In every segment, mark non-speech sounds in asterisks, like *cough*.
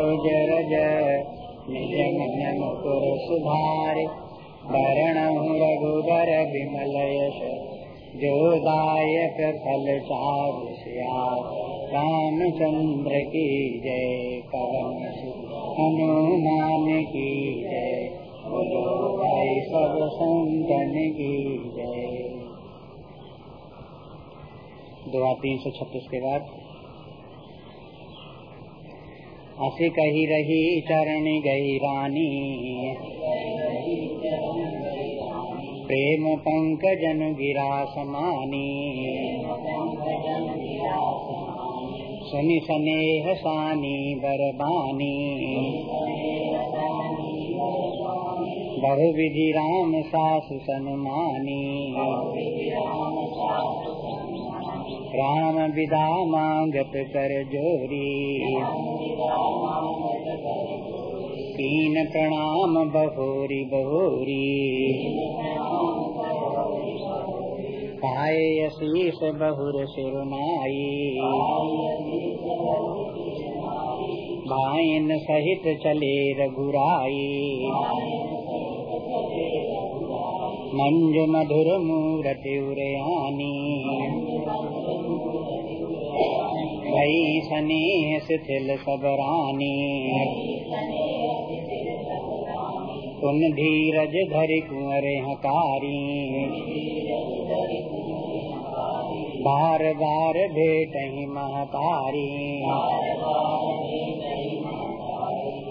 जरज। निज मन मुकुर सुधार। वरण रघुबर विमल यश। जो दायक फल चार रामचंद्र की जय पवन हनुमान की जय। बोलो भाई सब संतन की जय। दो तीन सौ छत्तीस के बाद हसी कही रही चरण गई रानी प्रेम पंकजन गिरा समानी। सुनि स्नेह सानी बरबानी। बहु विधि राम सासु सनुमानी। राम विदा मांगत कर जोरी। तीन प्रणाम बहोरी बहोरी। पाए यशीष बहुर सिरुनाई। भाइन सहित चले रघुराई। मंज मधुर मूरति उरयानी। भई स्नेह शिथिल सबरानी तुम धीरज धरि कुंवर हकारी। बार बार भेट ही महतारी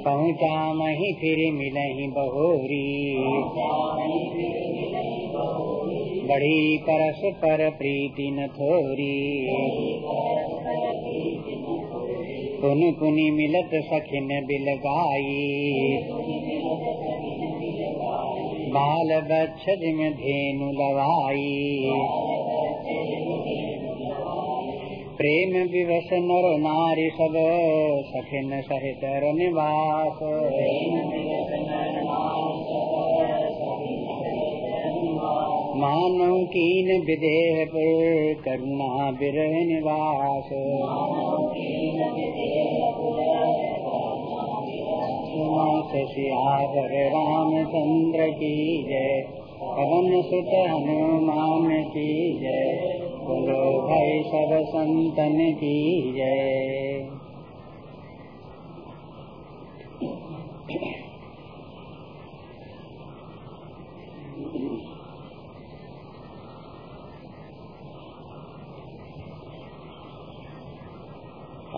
पहुँचा मही फिर मिलही बहोरी। बड़ी परस पर प्रीति न थोरी कुन कुनि मिलत सखिन बिल गाई बाल बच्छ जिम धेनु लवाई प्रेम विवश नर नारी सब सखिन सहित निवास मानव कीन विदेह पे करुणा विरह निवास। सियावर रामचंद्र की जय। पवन सुत हनुमान की जय। बोलो भाई सब संतन की जय।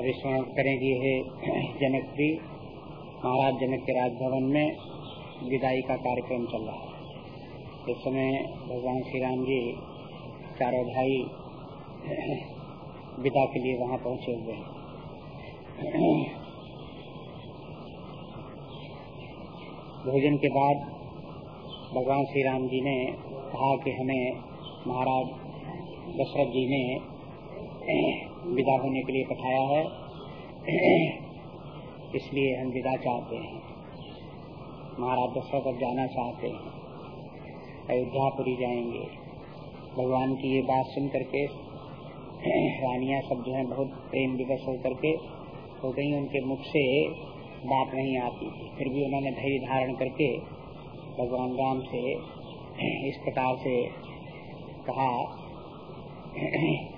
अभी स्मरण करेंगे, है जनकप्री महाराज जनक के राजभवन में विदाई का कार्यक्रम चल रहा है। इस समय भगवान श्री राम जी, चारों भाई विदा के लिए वहाँ पहुँचे हुए हैं। भोजन के बाद भगवान श्री राम जी ने कहा कि हमें महाराज दशरथ जी ने विदा होने के लिए पठाया है। *clears throat* इसलिए हम विदा चाहते हैं। महाराज दशरथ अब जाना चाहते हैं। अयोध्यापुरी जाएँगे। भगवान की ये बात सुन करके *clears throat* रानियाँ सब जो है बहुत प्रेम विवश होकर के हो गई। उनके मुख से बात नहीं आती थी। फिर भी उन्होंने धैर्य धारण करके भगवान राम से *clears throat* इस प्रकार से कहा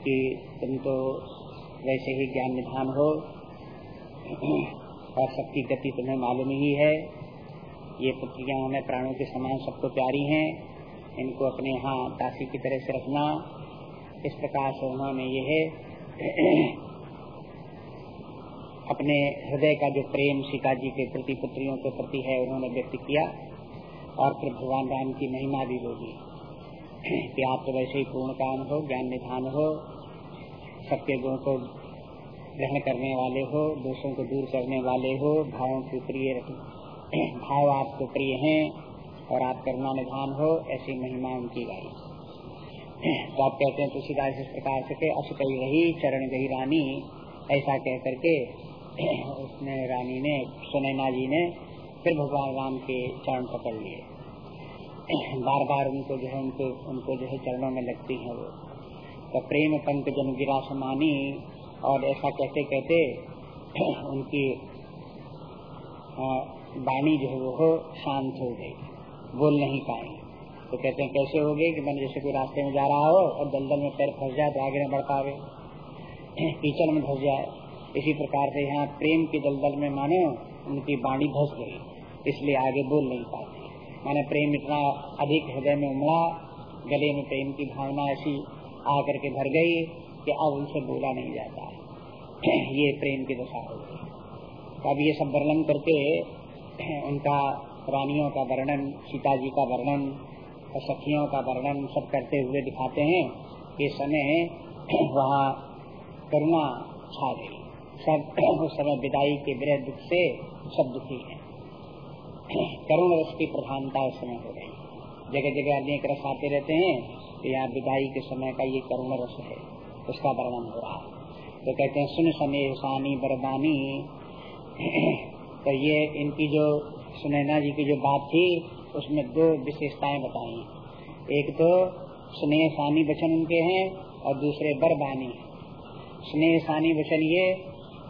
कि तुम तो वैसे ही ज्ञान निधान हो, और सबकी गति तुम्हें मालूम ही है। ये पुत्रियाँ हमें प्राणों के समान सबको प्यारी हैं, इनको अपने यहाँ दासी की तरह से रखना। इस प्रकार से उन्होंने ये है, अपने हृदय का जो प्रेम सीता जी के प्रति, पुत्रियों के प्रति है, उन्होंने व्यक्त किया, और फिर भगवान राम की महिमा भी होगी। कि आप तो वैसे ही पूर्ण काम हो, ज्ञान निधान हो, सबके गुण को ग्रहण करने वाले हो, दोषों को दूर करने वाले हो, भावों के प्रिय *clears throat* भाव आपको प्रिय हैं और आप करुणा निधान हो, ऐसी महिमा उनकी गाई। *clears throat* तो आप कहते हैं, तुलसीदास इस प्रकार से अस कही रही, चरण गई रानी। ऐसा कह करके *clears throat* उसने रानी ने, सुनैना जी ने फिर भगवान राम के चरण पकड़ लिए। बार बार उनको जो है, उनको उनको जो है चरणों में लगती है वो। तो प्रेम पंक जन गिरा समानी और ऐसा कहते कहते, *clears throat* उनकी वाणी जो है वो शांत हो गई। बोल नहीं पाए। तो कहते हैं, कैसे हो गए कि मैंने जैसे कोई रास्ते में जा रहा हो और दलदल में पैर फंस जाए तो आगे न बढ़ पावे। *clears throat* कीचड़ में धस जाए। इसी प्रकार से यहाँ प्रेम की दलदल में मानो उनकी बाणी धस गई। इसलिए आगे बोल नहीं पाते। माने प्रेम इतना अधिक हृदय में उमड़ा, गले में प्रेम की भावना ऐसी आकर के भर गई कि अब उनसे बोला नहीं जाता है। *clears throat* ये प्रेम की दशा हो गई। अब ये सब वर्णन करके *clears throat* उनका रानियों का वर्णन सीता जी का वर्णन और सखियों का वर्णन सब करते हुए दिखाते हैं कि समय *clears throat* वहाँ करुणा छा गई। सब उस समय विदाई के विरह दुख से सब दुखी है। करुण रस की प्रधानता उस समय हो गई। जगह जगह अनेक रस आते रहते हैं तो यहाँ विदाई के समय का ये करुण रस है। उसका वर्णन हो रहा है तो कहते हैं, सुन सने सानी बरदानी। *clears throat* तो ये इनकी जो सुनैना जी की जो बात थी, उसमें दो विशेषताएँ बताई एक तो स्नेह सानी वचन उनके हैं, और दूसरे बरबानी स्नेह सानी वचन ये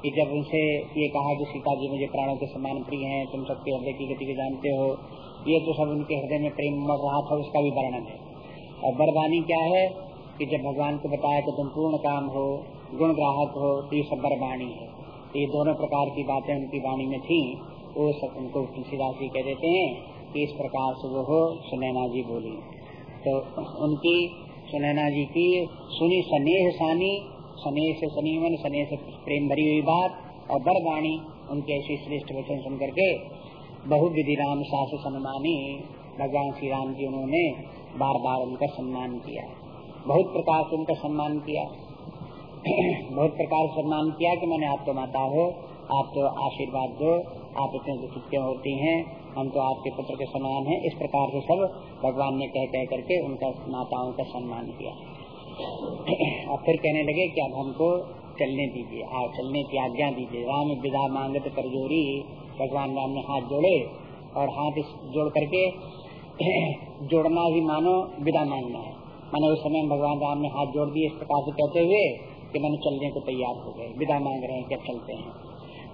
कि जब उनसे ये कहा कि सीता जी मुझे प्राणों के समान प्रिय हैं, तुम सबके हृदय की गति के जानते हो। ये तो सब उनके हृदय में प्रेम मर रहा था उसका भी वर्णन है। और बरबानी क्या है? कि जब भगवान को बताया कि तुम पूर्ण काम हो, गुण ग्राहक हो तो ये सब बरबानी है। तो ये दोनों प्रकार की बातें उनकी वाणी में थी, वो सब उनको तुलसीदास जी कह देते हैं कि इस प्रकार से वो हो, सुनैना जी बोली। तो उनकी सुनैना जी की सुनी स्नेह सानी, स्नेह से सनीवन, स्नेह से प्रेम भरी हुई बात और बरबाणी उनके ऐसी श्रेष्ठ वचन सुन करके बहु विधि राम सास सम्मानी भगवान श्री राम जी उन्होंने बार बार उनका सम्मान किया। बहुत प्रकार से उनका सम्मान किया। बहुत प्रकार से सम्मान किया कि मैंने आपको माता हो, आप तो आशीर्वाद दो, आप इतने दुखित क्यों होती हैं? हम तो आपके पुत्र के समान हैं। इस प्रकार से सब भगवान ने कह कह करके उनका माताओं का सम्मान किया। और फिर कहने लगे कि अब हमको चलने दीजिए आप चलने की आज्ञा दीजिए। राम विदा मांगत कर जोड़ी भगवान राम ने हाथ जोड़े और हाथ जोड़ करके *clears throat* जोड़ना ही मानो, विदा मांगना है। मैंने उस समय भगवान राम ने हाथ जोड़ दिए इस प्रकार से कहते हुए कि मैंने चलने को तैयार हो गए। विदा मांग रहे हैं क्या चलते हैं।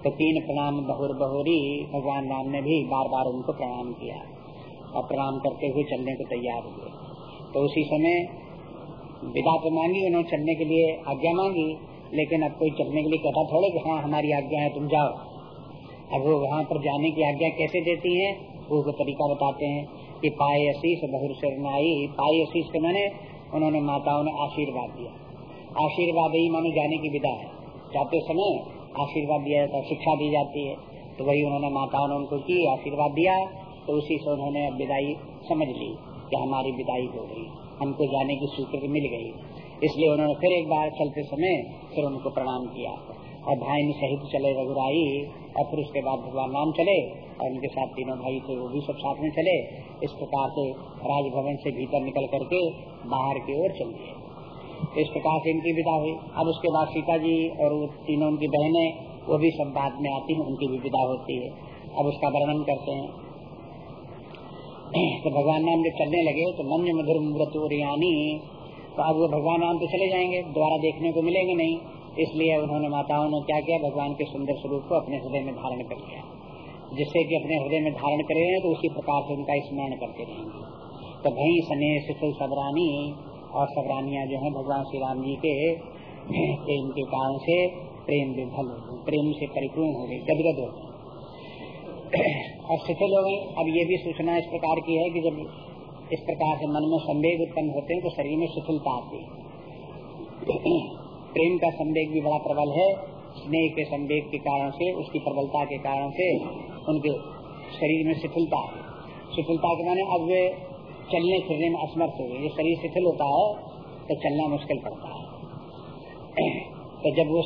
तो तीन प्रणाम बहुर बहुरी भगवान राम ने भी बार बार उनको प्रणाम किया और प्रणाम करते हुए चलने को तैयार हुए तो उसी समय विदा तो मांगी, उन्होंने चलने के लिए आज्ञा मांगी, लेकिन अब कोई चलने के लिए कहता थोड़े कि हाँ हमारी आज्ञा है, तुम जाओ। अब वो वहाँ पर जाने की आज्ञा कैसे देती है, वो तरीका बताते हैं। कि पाए अशीष बहुर शरणाई पाए अशीष के मैंने उन्होंने माताओं ने आशीर्वाद दिया। आशीर्वाद ही मानो जाने की विदा है। जाते समय आशीर्वाद दिया जाता है, शिक्षा दी जाती है। तो वही उन्होंने माताओं ने उनको की, आशीर्वाद दिया तो उसी से उन्होंने विदाई समझ ली कि हमारी विदाई हो गई। हमको जाने की स्वीकृति मिल गई। इसलिए उन्होंने फिर एक बार चलते समय फिर उनको प्रणाम किया। और भाई सहित चले रघुराई और फिर उसके बाद भगवान राम चले, और उनके साथ तीनों भाई थे, वो भी सब साथ में चले। इस प्रकार से राजभवन से भीतर निकल करके बाहर की ओर चल तो इस प्रकार से इनकी विदा हुई। अब उसके बाद सीता जी और वो तीनों उनकी बहनें, वो भी सब बाद में आती है, उनकी भी विदा होती है। अब उसका वर्णन करते हैं। तो भगवान राम जब चलने लगे तो मन मधुर मृत तो अब वो भगवान राम तो चले जाएँगे, दोबारा देखने को मिलेंगे नहीं। इसलिए उन्होंने माताओं ने क्या किया? भगवान के सुंदर स्वरूप को अपने हृदय में धारण कर लिया। जिससे कि अपने हृदय में धारण करे तो उसी प्रकार से उनका स्मरण करते रहेंगे। तो भई सने सबरानी और सबरानिया जो है, भगवान श्री राम जी के प्रेम के कारण से प्रेम विफल हो प्रेम से परिपूर्ण हो गई गदगद हो *clears throat* और शिथिल हो गई अब ये भी सूचना इस प्रकार की है कि जब इस प्रकार से मन में संवेग उत्पन्न होते हैं तो शरीर में शिथिलता आती है। *clears throat* प्रेम का संवेग भी बड़ा प्रबल है, स्नेह के संवेग के कारण से, उसकी प्रबलता के कारण से उनके शरीर में शिथिलता है। शिथिलता के माने अब वे चलने फिरने में असमर्थ हो गए। ये शरीर शिथिल होता है तो चलना मुश्किल पड़ता है। *clears throat* तो जब वो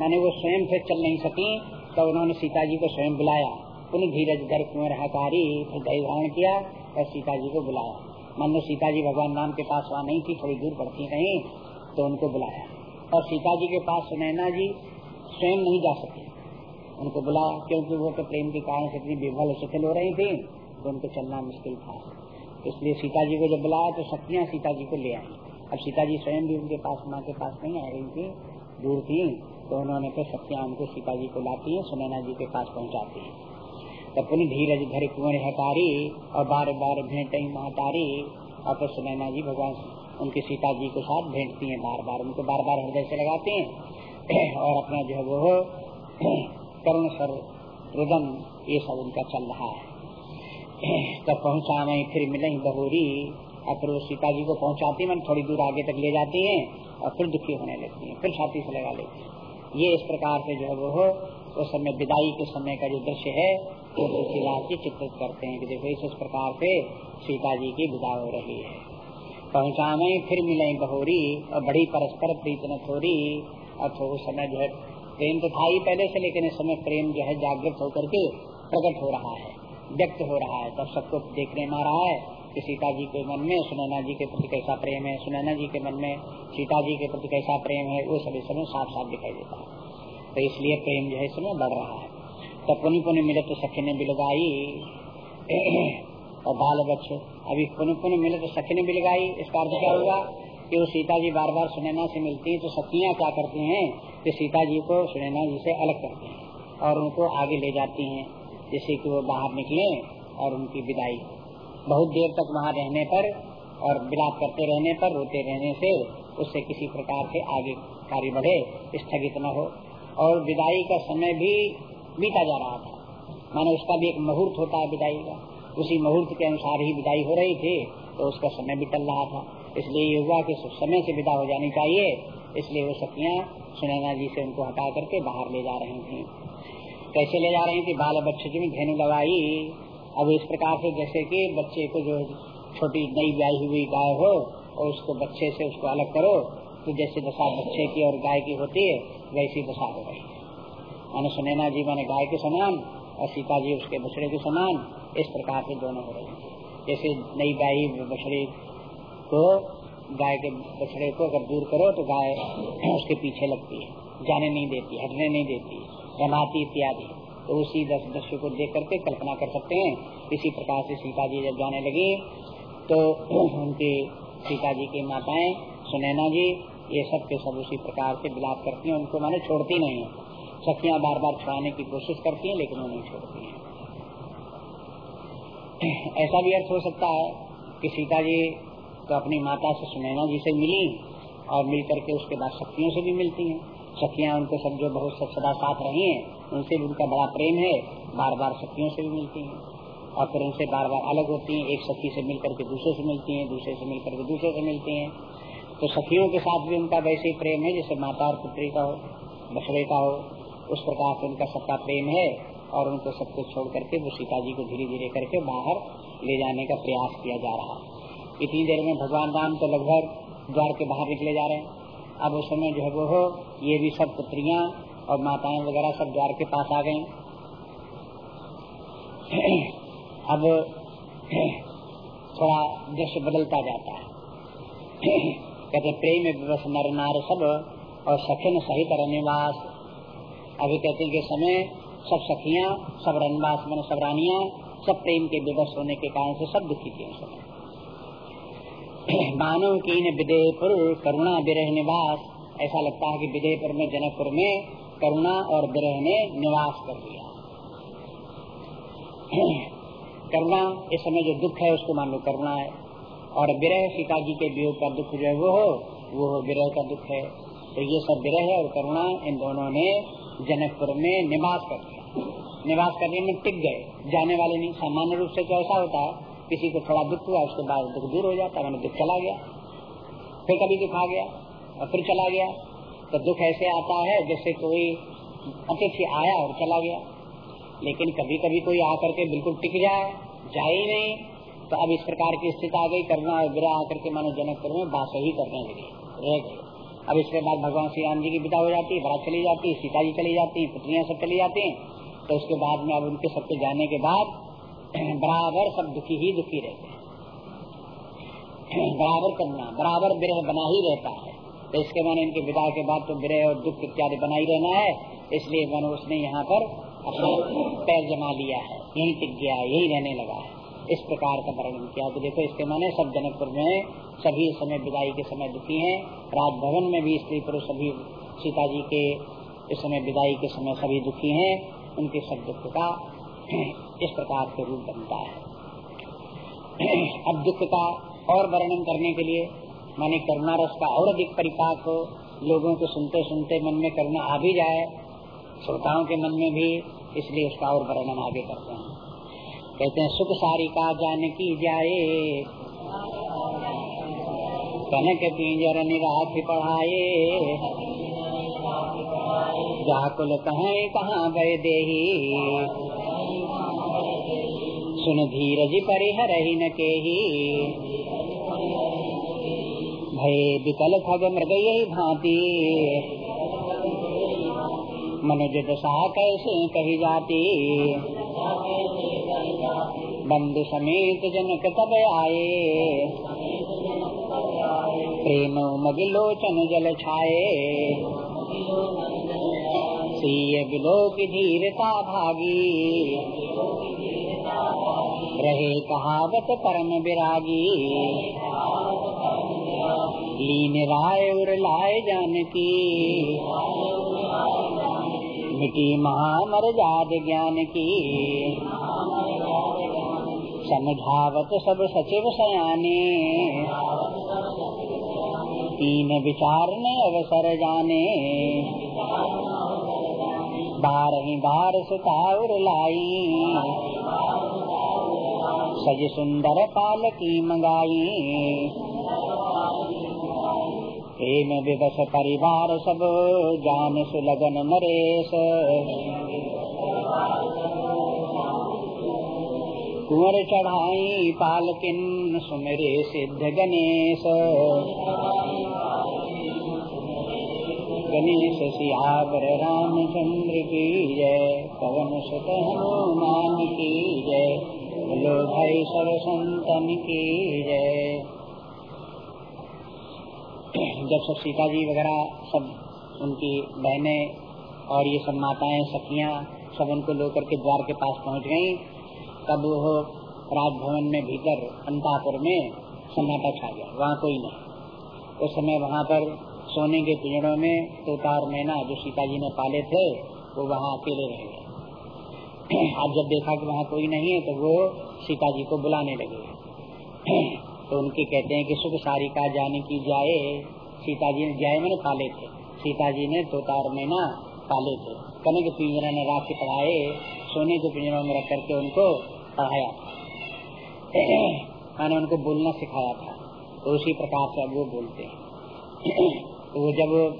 मैंने वो स्वयं फिर चल नहीं सकी तो उन्होंने सीता जी को स्वयं बुलाया। उन्हें धीरज दर कुएँ रहाकारी फिर दही धारण किया और सीता जी को बुलाया। मान लो सीता जी भगवान राम के पास वहाँ नहीं थी, थोड़ी दूर पड़ती कहीं तो उनको बुलाया। और सीता जी के पास सुनैना जी स्वयं नहीं जा सके। उनको बुलाया क्योंकि वो तो प्रेम के कारण से इतनी विभल शिथिल हो रही थी तो उनको चलना मुश्किल था। इसलिए सीता जी को जब बुलाया तो शक्तियाँ सीता जी को ले आई। अब सीता जी स्वयं भी उनके पास, माँ के पास नहीं आ रही थी, दूर थी तो उन्होंने फिर शक्तियाँ उनको सीता जी को लाती है, सुनैना जी के पास पहुँचाती है। तो पुनः धीरज धर कुंवर हटारी और बार बार भेंट महातारी और फिर सुनैना जी भगवान उनकी सीता जी के साथ भेंटती हैं बार बार उनको बार बार हृदय से लगाते हैं। *clears throat* और अपना जो है वो *clears throat* करुण सर रुदन ये सब उनका चल रहा है। *clears throat* तब पहुँचा मैं फिर मिले बहुरी। और फिर वो सीता जी को पहुंचाती मैं थोड़ी दूर आगे तक ले जाती हैं और फिर दुखी होने लगती हैं, फिर छाती से लगा लेती हैं। ये इस प्रकार से जो है वो उस समय, विदाई के समय का जो दृश्य है, वो तुलसीदास जी चित्रित करते हैं कि देखो इस प्रकार से सीता जी की विदा हो रही है। पहुँचा में फिर मिले बहोरी, और बड़ी परस्पर प्रीत न थोड़ी और तो उस समय जो है, प्रेम तो था ही पहले से, लेकिन इस समय प्रेम जो है जागृत होकर के प्रकट हो रहा है, व्यक्त हो रहा है। तब सबको देखने में आ रहा है कि सीता जी के मन में, सुनैना जी के प्रति कैसा प्रेम है, सुनैना जी के मन में सीता जी के प्रति कैसा प्रेम है, वो सभी समय साफ़ साफ़ दिखाई देता है। तो इसलिए प्रेम जो है इसमें बढ़ रहा है। तो पुनि पुनि मिले तो सखी ने बिलगाई और बाल बच्चे। अभी पुनि पुनि मिले तो सखी ने बिलगाई इसका अर्थ क्या होगा कि वो सीता जी बार बार सुनैना से मिलती है तो सखियाँ क्या करती हैं कि सीता जी को सुनैना जी से अलग करती हैं और उनको आगे ले जाती हैं जैसे कि वो बाहर निकले और उनकी विदाई। बहुत देर तक वहाँ रहने पर और विलाप करते रहने पर, रोते रहने से उससे किसी प्रकार से आगे कार्य बढ़े, स्थगित न हो। और विदाई का समय भी बीता जा रहा था। मानो उसका भी एक मुहूर्त होता है विदाई का। उसी मुहूर्त के अनुसार ही विदाई हो रही थी तो उसका समय भी टल रहा था। इसलिए ये हुआ कि समय से विदा हो जानी चाहिए। इसलिए वो सखियाँ सुनैना जी से उनको हटा करके बाहर ले जा रही थी। कैसे ले जा रही थी? बाल बच्चे जो धेनु लगाई अब इस प्रकार से जैसे कि बच्चे को जो छोटी नई ब्याई हुई गाय हो, और उसको बच्चे से उसको अलग करो तो जैसे दशा बच्चे की और गाय की होती है, वैसी दशा हो गई मैंने सुनैना जी मैंने गाय के समान और सीता जी उसके बछड़े के समान इस प्रकार से दोनों हो रहे हैं। जैसे नई गाय बछड़े को, गाय के बछड़े को अगर दूर करो तो गाय उसके पीछे लगती है, जाने नहीं देती, हटने नहीं देती रमाती इत्यादि। तो उसी दस दृश्य को देख करके कल्पना कर सकते हैं। इसी प्रकार से सीता जी जब जाने लगी तो उनकी सीता जी की माताएँ, सुनैना जी, ये सब के सब उसी प्रकार से विलाप करती हैं। उनको माने छोड़ती नहीं है। सखियाँ बार बार छुड़ाने की कोशिश करती हैं, लेकिन वो नहीं छोड़ती हैं। ऐसा भी अर्थ हो सकता है कि सीता जी तो अपनी माता से सुनैना जी से मिली और मिल करके उसके बाद शक्तियों से भी मिलती हैं। सखियाँ उनको सब जो बहुत सदा साथ रही हैं, उनसे भी उनका बड़ा प्रेम है बार बार सखियों से भी मिलती हैं। और फिर उनसे बार बार अलग होती हैं, एक सखी से मिल करके दूसरे से मिलती हैं, दूसरे से मिल करके दूसरे से मिलती हैं। तो सखियों के साथ भी उनका वैसे ही प्रेम है, जैसे माता और पुत्री का हो, बछड़े का हो उस प्रकार से उनका सबका प्रेम है और उनको सब कुछ छोड़ करके वो सीता जी को धीरे धीरे करके बाहर ले जाने का प्रयास किया जा रहा है। इतनी देर में भगवान राम तो लगभग द्वार के बाहर निकले जा रहे हैं। अब उस समय जो है वो हो, ये भी सब पुत्रियाँ और माताएँ वगैरह सब द्वार के पास आ गई अब थोड़ा दृश्य बदलता जाता है। कहते प्रेम विवश नर नार सब और सखिन सहित रनिवास। अभी कहते कि समय सब सखिया, सब रनवास मन सब रानिया, सब प्रेम के विवश होने के कारण से सब दुखी थी उस समय। *clears throat* मानव की विदेहपुर, करुणा विरह निवास। ऐसा लगता है कि विदेहपुर में, जनकपुर में करुणा और विरह ने निवास कर लिया *clears throat* करुणा, इस समय जो दुख है, उसको मान लो करुणा है। और विरह सीता जी के वियोग का दुख जो है, वो हो वो हो विरह का दुख है। तो ये सब विरह और करुणा इन दोनों ने जनकपुर में निवास कर निवास करने में टिक गए। जाने वाले नहीं। सामान्य रूप से तो ऐसा होता है, किसी को थोड़ा दुख हुआ, उसके बाद दुख दूर हो जाता है दुख चला गया। फिर कभी दुख आ गया और फिर चला गया। तो दुख ऐसे आता है जैसे कोई अतिथि आया और चला गया। लेकिन कभी कभी कोई आकर के बिल्कुल टिक जाए जाए ही नहीं। तो अब इस प्रकार की स्थिति आ गई। करना और गिरा आकर के मानो जनकपुर में बात ही करने लगे। रह गए। अब इसके बाद भगवान श्री राम जी की विदा हो जाती है बरात चली जाती है, सीता जी चली जाती है, पुत्रियाँ सब चली जाती हैं। तो उसके बाद में अब उनके सबके जाने के बाद *clears throat* बराबर सब दुखी ही दुखी रहते हैं। *clears throat* बराबर करना, बराबर विरह बना ही रहता है। तो इसके माने इनके विदा के बाद तो विरह और दुख इत्यादि बना ही रहना है। इसलिए मैंने उसने यहाँ पर अपना पैर जमा लिया है यही टिक गया है, यही रहने लगा है। इस प्रकार का वर्णन किया। तो देखो, इसके माने सब जनकपुर में सभी समय विदाई के समय दुखी हैं। राजभवन में भी स्त्री पुरुष सभी, सीता जी के इस समय विदाई के समय सभी दुखी हैं। उनके सब दुख का *clears throat* इस प्रकार के रूप बनता है। *clears throat* अब दुख का और वर्णन करने के लिए, माने करुणा रस का और अधिक परिपाक हो लोगों को सुनते सुनते मन में करुणा आ भी जाए। श्रोताओं के मन में भी इसलिए उसका और वर्णन आगे करते हैं। कहते हैं, सुख सारी का जान की जाए। कनक पिंजर निराश पढ़ाए। जाकुल कहे, कहाँ गए दे सुन धीरज परिहर ही न के ही भय विकल खग मृग यही भांति। मनुज दशा कैसे कही जाती? बंधु समेत जनक तब आए प्रेम मगिलोचन जल छाए सीय बिलो की धीरता भागी रहे कहावत परम विरागी लीन राय उर लाए जानकी मिटी महामर जाद ज्ञान की। समझावत सब सचिव सयाने। तीन विचार ने अवसर जाने। बार ही बार सुताउर लाई। सज सुंदर पाल की मंगाई। प्रेम विवश परिवार सब, जान सुलगन नरेश। कुंवर चढ़ाई पालकिन सुमेरे सिद्ध गणेश। गणेश सियावर रामचंद्र की जय, पवन सुत हनुमान की जय, बोलो भाई सब संतन की जय। जब सब सीता जी वगैरह सब उनकी बहनें और ये सब माताएँ, सखियाँ सब उनको लेकर के द्वार के पास पहुँच गई तब वो राजभवन में भीतर अंतापुर में सन्नाटा छा गया, वहाँ कोई नहीं। उस समय वहाँ पर सोने के पिंजड़ों में तोता और मैना जो सीता जी ने पाले थे, वो वहाँ अकेले रह गए। *clears throat* आज जब देखा कि वहाँ कोई नहीं है तो वो सीता जी को बुलाने लगे। *clears throat* तो उनके कहते हैं कि, सुख सारी का जाने की जाए सीता जी ने जाए मैंने पाले थे सीता जी ने तोता और मैना पाले थे कने के पिंजरा ने के पढ़ाए, सोने के पिंजरों में रख करके उनको पढ़ाया। मैंने उनको बोलना सिखाया था। तो उसी प्रकार से अब वो बोलते हैं। तो वो जब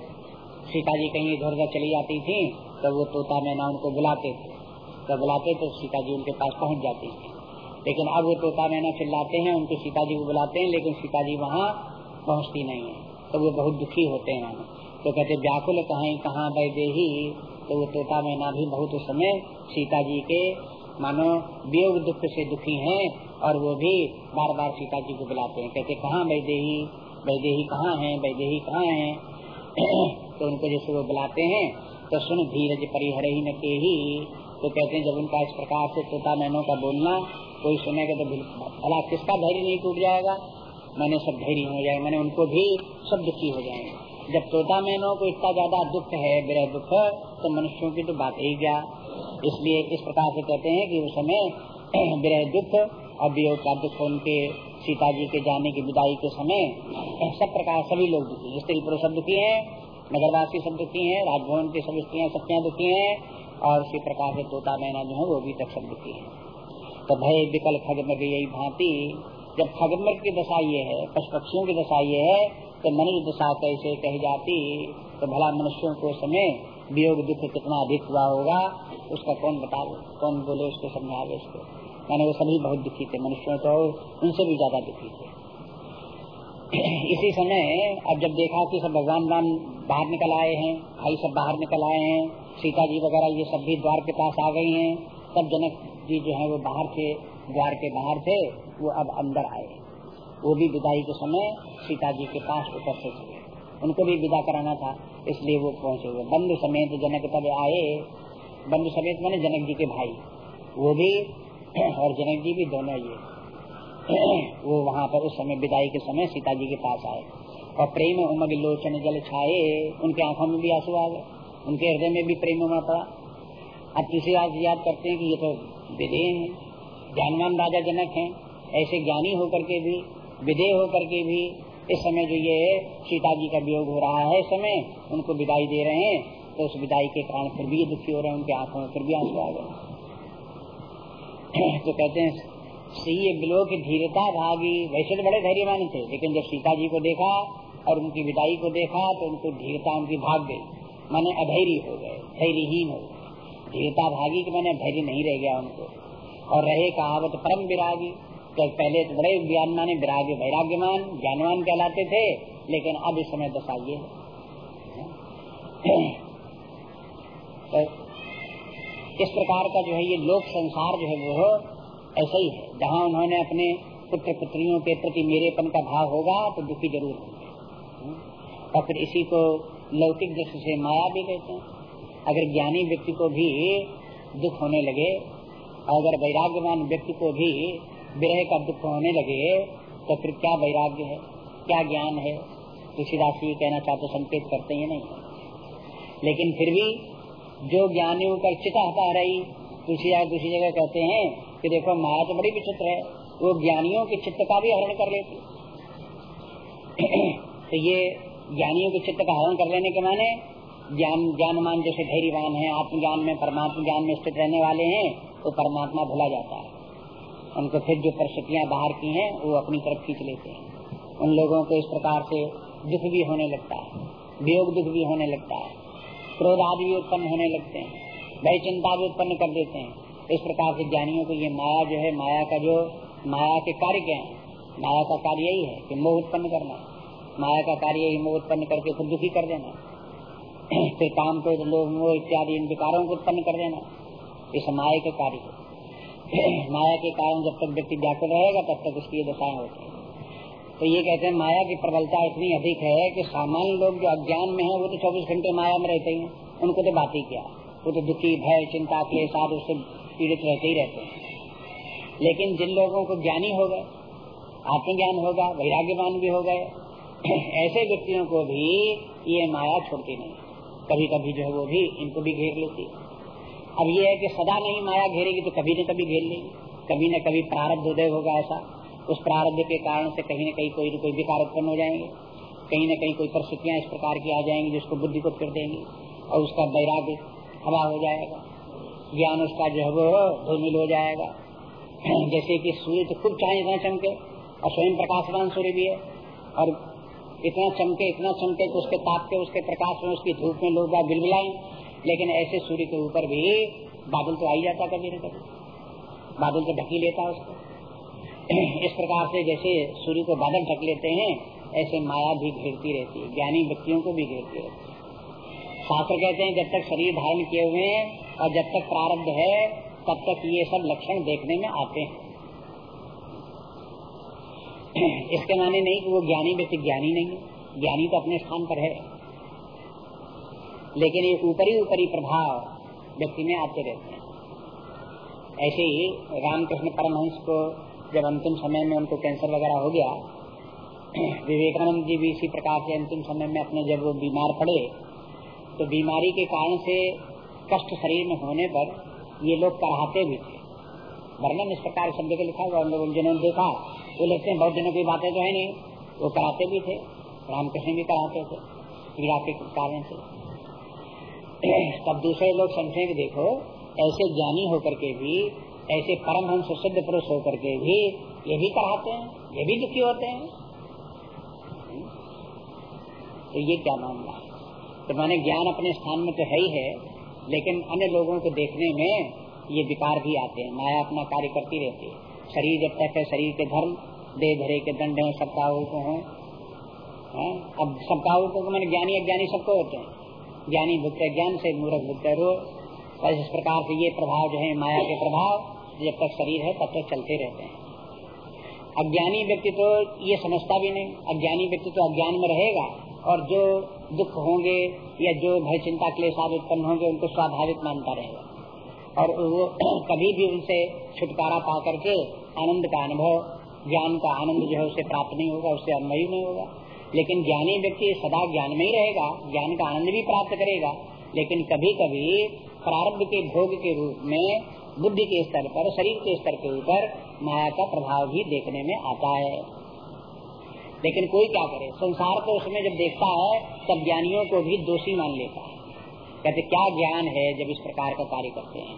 सीता जी कहीं इधर उधर चली जाती थी, तब वो तोता मैना उनको बुलाते थे। तो बुलाते तो सीता जी उनके पास पहुँच जाती थी। लेकिन अब वो तोता मैना चिल्लाते हैं, उनके सीता जी को बुलाते हैं, लेकिन सीता जी वहाँ पहुँचती नहीं है। तो वो बहुत दुखी होते हैं। तो कहते, व्याकुल कहाँ कहाँ तो वो तोता मैना भी बहुत उस समय सीता जी के, मानो वियोग दुख से दुखी हैं और वो भी बार बार सीता जी को बुलाते हैं। कहते, कहाँ वैदेही वैदेही कहाँ है? वैदेही कहाँ है? *clears throat* तो उनको जैसे वो बुलाते हैं तो सुन धीरज परिहर ही न के ही तो कहते हैं, जब उनका इस प्रकार से तोता मैनों का बोलना कोई सुनेगा तो भला किसका धैर्य नहीं टूट जाएगा? मैंने सब धैर्य हो जाए, मैंने उनको भी सब दुखी हो जाएँगे जब तोता मैनों को इतना ज़्यादा दुख है विरह दुख तो मनुष्यों की तो बात ही क्या? इसलिए इस प्रकार से कहते हैं कि उस समय *clears throat* विरह दुख और वियोग का दुख उनके सीता जी के जाने की विदाई के समय सब प्रकार सभी लोग दुखी स्त्री पुरुष सब दुखी है, नगरवासी सब दुखी है, राजभवन की सब स्त्रियाँ सत्या दुखी है, और इसी प्रकार से तोता मैना जो है, वो भी तक सब दुखी है। तो भय विकल खगमग यही भांति जब खगमग की दशा ये है पशु पक्षियों की दशा ये है तो मनुष्य दशा कैसे कही जाती तो भला मनुष्यों को समय वियोग दुख कितना अधिक हुआ होगा, उसका कौन बता, कौन बोले उसको समझावे उसको मैंने वो सभी बहुत दुखी थे, मनुष्यों तो उनसे भी ज़्यादा दुखी थे। *clears throat* इसी समय अब जब देखा कि सब भगवान राम बाहर निकल आए हैं, भाई सब बाहर निकल आए हैं, सीता जी वगैरह ये सब भी द्वार के पास आ गई हैं, तब जनक जी जो है वो बाहर थे द्वार के बाहर थे, वो अब अंदर आए वो भी विदाई के समय सीता जी के पास से चले उनको भी विदा कराना था, इसलिए वो पहुँचे हुए। बंधु समेत जनक तब आए। बंधु समेत मैंने जनक जी के भाई। वो भी *clears throat* और जनक जी भी दोनों ये। *clears throat* वो वहाँ पर उस समय विदाई के समय सीता जी के पास आए। और प्रेम उमग लोचन जल छाए, उनके आँखों में भी आँसू आ गए। उनके हृदय में भी प्रेम उमड़ पड़ा। अब तीसरी बात याद करते हैं कि ये तो विदेह हैं। ज्ञानवान राजा जनक हैं। ऐसे ज्ञानी होकर के भी विदेह होकर के भी, इस समय जो ये सीता जी का वियोग हो रहा है समय उनको विदाई दे रहे हैं तो उस विदाई के कारण फिर भी दुखी हो रहे हैं, उनके आँखों में फिर भी आँसू आ गए। *clears throat* तो कहते हैं, सी बिलो की धीरता भागी। वैसे तो बड़े धैर्यवान थे, लेकिन जब सीता जी को देखा और उनकी विदाई को देखा तो उनको धीरता, उनकी भाग गई माने अधैर्य हो गए, धैर्यहीन हो गए। धीरता भागी कि मैंने धैर्य नहीं रह गया उनको। और रहे कहावत, परम विरागी। तो पहले तो बड़े ज्ञान माने विराग्य वैराग्यमान ज्ञानवान कहलाते थे, लेकिन अब इस समय दशा ये तो इस प्रकार का जो है ये लोक संसार जो है वो ऐसा ही है। जहाँ उन्होंने अपने पुत्र पुत्रियों के प्रति मेरेपन का भाव होगा तो दुखी ज़रूर होंगे। और फिर इसी को लौकिक दृष्टि से माया भी कहते हैं। अगर ज्ञानी व्यक्ति को भी दुख होने लगे, अगर वैराग्यवान व्यक्ति को भी विरह का दुख होने लगे तो फिर क्या वैराग्य है? क्या ज्ञान है? तुलसीदास जी कहना चाहते संकेत करते हैं नहीं। लेकिन फिर भी जो ज्ञानियों का चिता हटा रही तुलसीदास दूसरी जगह कहते हैं कि देखो, माया तो बड़ी विचित्र है, वो ज्ञानियों के चित्त का भी हरण कर लेती। *clears throat* तो ये ज्ञानियों के चित्त का हरण कर लेने के माने ज्ञान, ज्ञानमान जैसे धैर्यवान है, आत्मज्ञान में, परमात्मा ज्ञान में स्थित रहने वाले हैं वो परमात्मा भुला जाता है। उनको फिर जो परिस्थितियाँ बाहर की हैं, वो अपनी तरफ़ खींच लेते हैं। उन लोगों को इस प्रकार से दुख भी होने लगता है, वियोग दुख भी होने लगता है, क्रोध आदि भी उत्पन्न होने लगते हैं भय चिंता भी उत्पन्न कर देते हैं। इस प्रकार से ज्ञानियों को ये माया जो है, माया का जो, माया के कार्य क्या है? माया का कार्य यही है कि मोह उत्पन्न करना। माया का कार्य यही मोह उत्पन्न करके खुद दुखी कर देना। काम को लोग मोह इत्यादि इन विकारों को उत्पन्न कर देना। इस माया के कार्य *clears throat* माया के कारण जब तक व्यक्ति व्याकुल रहेगा, तब तक उसकी दशाएँ होती है। तो ये कहते हैं, माया की प्रबलता इतनी अधिक है कि सामान्य लोग जो अज्ञान में है, वो तो 24 घंटे माया में रहते हैं उनको तो बात ही क्या? वो तो दुखी, भय, चिंता के साथ उससे पीड़ित रहते ही रहते हैं। लेकिन जिन लोगों को ज्ञानी हो गए, आत्मज्ञान होगा वैराग्यवान भी हो गए, *clears throat* ऐसे व्यक्तियों को भी ये माया छोड़ती नहीं कभी कभी जो है वो भी इनको भी घेर लेती अब ये है कि सदा नहीं माया घेरेगी तो कभी न कभी घेर लेगी। कभी न कभी प्रारब्ध उदय होगा ऐसा। उस प्रारब्ध के कारण से कहीं न कहीं कोई न कोई विकार उत्पन्न हो जाएँगे। कहीं न कहीं कोई परिस्थितियाँ इस प्रकार की आ जाएँगी जिसको बुद्धि को फिर देंगी और उसका वैराग्य हवा हो जाएगा। ज्ञान उसका जो है वो धूमिल हो जाएगा। जैसे कि सूर्य तो खूब चाहे इतना चमके और स्वयं प्रकाशवान सूर्य भी है और इतना चमके इतना चमके कि उसके ताप के, उसके प्रकाश में, उसकी धूप में लोग बिलबिलाएँ लेकिन ऐसे सूर्य के ऊपर भी बादल तो आई जाता कभी न कभी। बादल तो ढकी लेता उसको। *clears throat* इस प्रकार से जैसे सूर्य को बादल ढक लेते हैं, ऐसे माया भी घेरती रहती है, ज्ञानी व्यक्तियों को भी घेरती रहती है। शास्त्र कहते हैं, जब तक शरीर धारण किए हुए हैं और जब तक प्रारब्ध है, तब तक ये सब लक्षण देखने में आते हैं। *coughs* इसके माने नहीं कि वो ज्ञानी व्यक्ति ज्ञानी नहीं है ज्ञानी तो अपने स्थान पर है। लेकिन ये ऊपरी ऊपरी प्रभाव व्यक्ति में आते रहते हैं। ऐसे ही रामकृष्ण परमहंस को जब अंतिम समय में उनको कैंसर वगैरह हो गया, *coughs* विवेकानंद जी भी इसी प्रकार से अंतिम समय में अपने जब वो बीमार पड़े तो बीमारी के कारण से कष्ट शरीर में होने पर ये लोग कराहते भी थे। वर्णन इस प्रकार शब्द के लिखा हुआ उन लोगों जिन्होंने देखा वो लिखते हैं, बहुत दिनों की बातें तो है नहीं। वो कराते भी थे, रामकृष्ण भी कराते थे, पीड़ा के कारण से। तब दूसरे लोग समझे कि देखो, ऐसे ज्ञानी होकर के भी, ऐसे परमहंस सिद्ध पुरुष होकर के भी, ये भी कराते हैं, ये भी दुखी होते हैं। तो ये क्या मामला? तो मैंने ज्ञान अपने स्थान में तो है ही है, लेकिन अन्य लोगों को देखने में ये विकार भी आते हैं। माया अपना कार्य करती रहती है। शरीर जब तक है, शरीर के धर्म दे धरे के दंड है, सप्ताह को हो। अब सप्ताह को मैंने ज्ञानी, अज्ञानी सबको होते हैं। ज्ञानी भुगत ज्ञान से, मूर्ख भुगत रो और इस प्रकार से ये प्रभाव जो है, माया के प्रभाव, जब तक शरीर है, तब तक चलते रहते हैं। अज्ञानी व्यक्ति तो ये समझता भी नहीं। अज्ञानी व्यक्ति तो अज्ञान में रहेगा, और जो दुख होंगे या जो भय, चिंता के लिए साथ उत्पन्न होंगे, उनको स्वाभाविक मानता रहेगा। और वो *clears throat* कभी भी उनसे छुटकारा पा करके आनंद का अनुभव ज्ञान का आनंद जो है उसे प्राप्त नहीं होगा उससे अनुभव नहीं होगा। लेकिन ज्ञानी व्यक्ति सदा ज्ञान में ही रहेगा, ज्ञान का आनंद भी प्राप्त करेगा। लेकिन कभी कभी प्रारब्ध के भोग के रूप में, बुद्धि के स्तर पर, शरीर के स्तर के ऊपर माया का प्रभाव भी देखने में आता है। लेकिन कोई क्या करे? संसार को उसमें जब देखता है, तब ज्ञानियों को भी दोषी मान लेता है। कहते, क्या ज्ञान है जब इस प्रकार का कार्य करते हैं?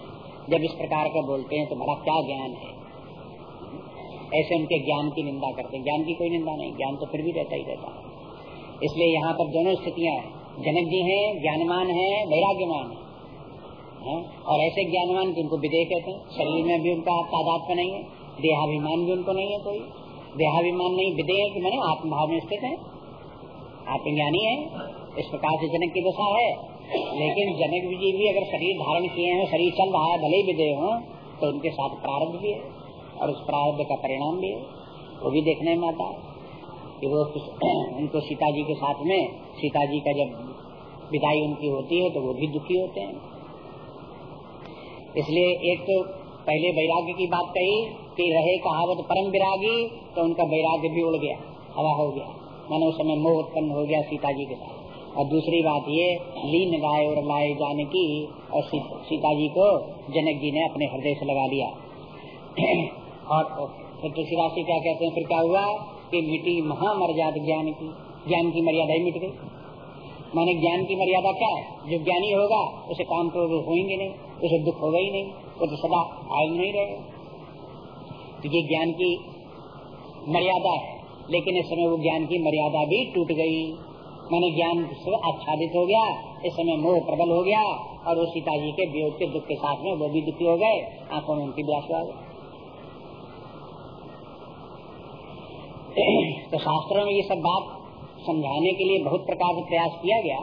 जब इस प्रकार का बोलते हैं तो बड़ा क्या ज्ञान है? ऐसे उनके ज्ञान की निंदा करते हैं। ज्ञान की कोई निंदा नहीं, ज्ञान तो फिर भी रहता ही रहता है। इसलिए यहाँ पर दोनों स्थितियाँ हैं। जनक जी हैं ज्ञानमान है वैराग्यमान है। और ऐसे ज्ञानमान जिनको विदेह कहते हैं, शरीर में भी उनका तादाद नहीं है, देहाभिमान भी उनको नहीं है कोई। देहाभिमान नहीं, विदेह की मैंने आत्मभाव में स्थित है। आत्मज्ञानी है, इस प्रकार से जनक की दशा है। लेकिन जनक जी भी अगर शरीर धारण किए हैं, शरीर चल रहा है, भले ही विदेह हो तो उनके साथ प्रारब्ध भी है। और उस प्रारब्ध का परिणाम भी है। वो भी देखने में आता है। कि वो *clears throat* उनको सीता जी के साथ में सीता जी का जब विदाई उनकी होती है तो वो भी दुखी होते हैं। इसलिए एक तो पहले वैराग्य की बात कही, कि रहे कहावत परम विरागी तो उनका वैराग्य भी उड़ गया, हवा हो गया। मैंने उस समय मोह उत्पन्न हो गया सीता जी के साथ। और दूसरी बात ये, लीन गाय और लाए जाने की और सीता जी को जनक जी ने अपने हृदय से लगा लिया। *clears throat* और फिर तुलसीदास जी क्या कहते हैं? फिर क्या हुआ? कि मिट्टी महामर्यादा ज्ञान की ज्ञान की मर्यादा ही मिट गई। माने ज्ञान की मर्यादा क्या है? जो ज्ञानी होगा, उसे काम तो होंगे नहीं, उसे दुख होगा ही नहीं, वो तो सदा आयु नहीं रहेगा तो ये ज्ञान की मर्यादा है, लेकिन इस समय वो ज्ञान की मर्यादा भी टूट गई। मैंने ज्ञान से आच्छादित हो गया, इस समय मोह प्रबल हो गया, और वो सीता जी के वियोग के दुख के साथ में वो भी दुखी हो गए, आँखों में उनकी ब्यास आ गई तो शास्त्रों में ये सब बात समझाने के लिए बहुत प्रकार से प्रयास किया गया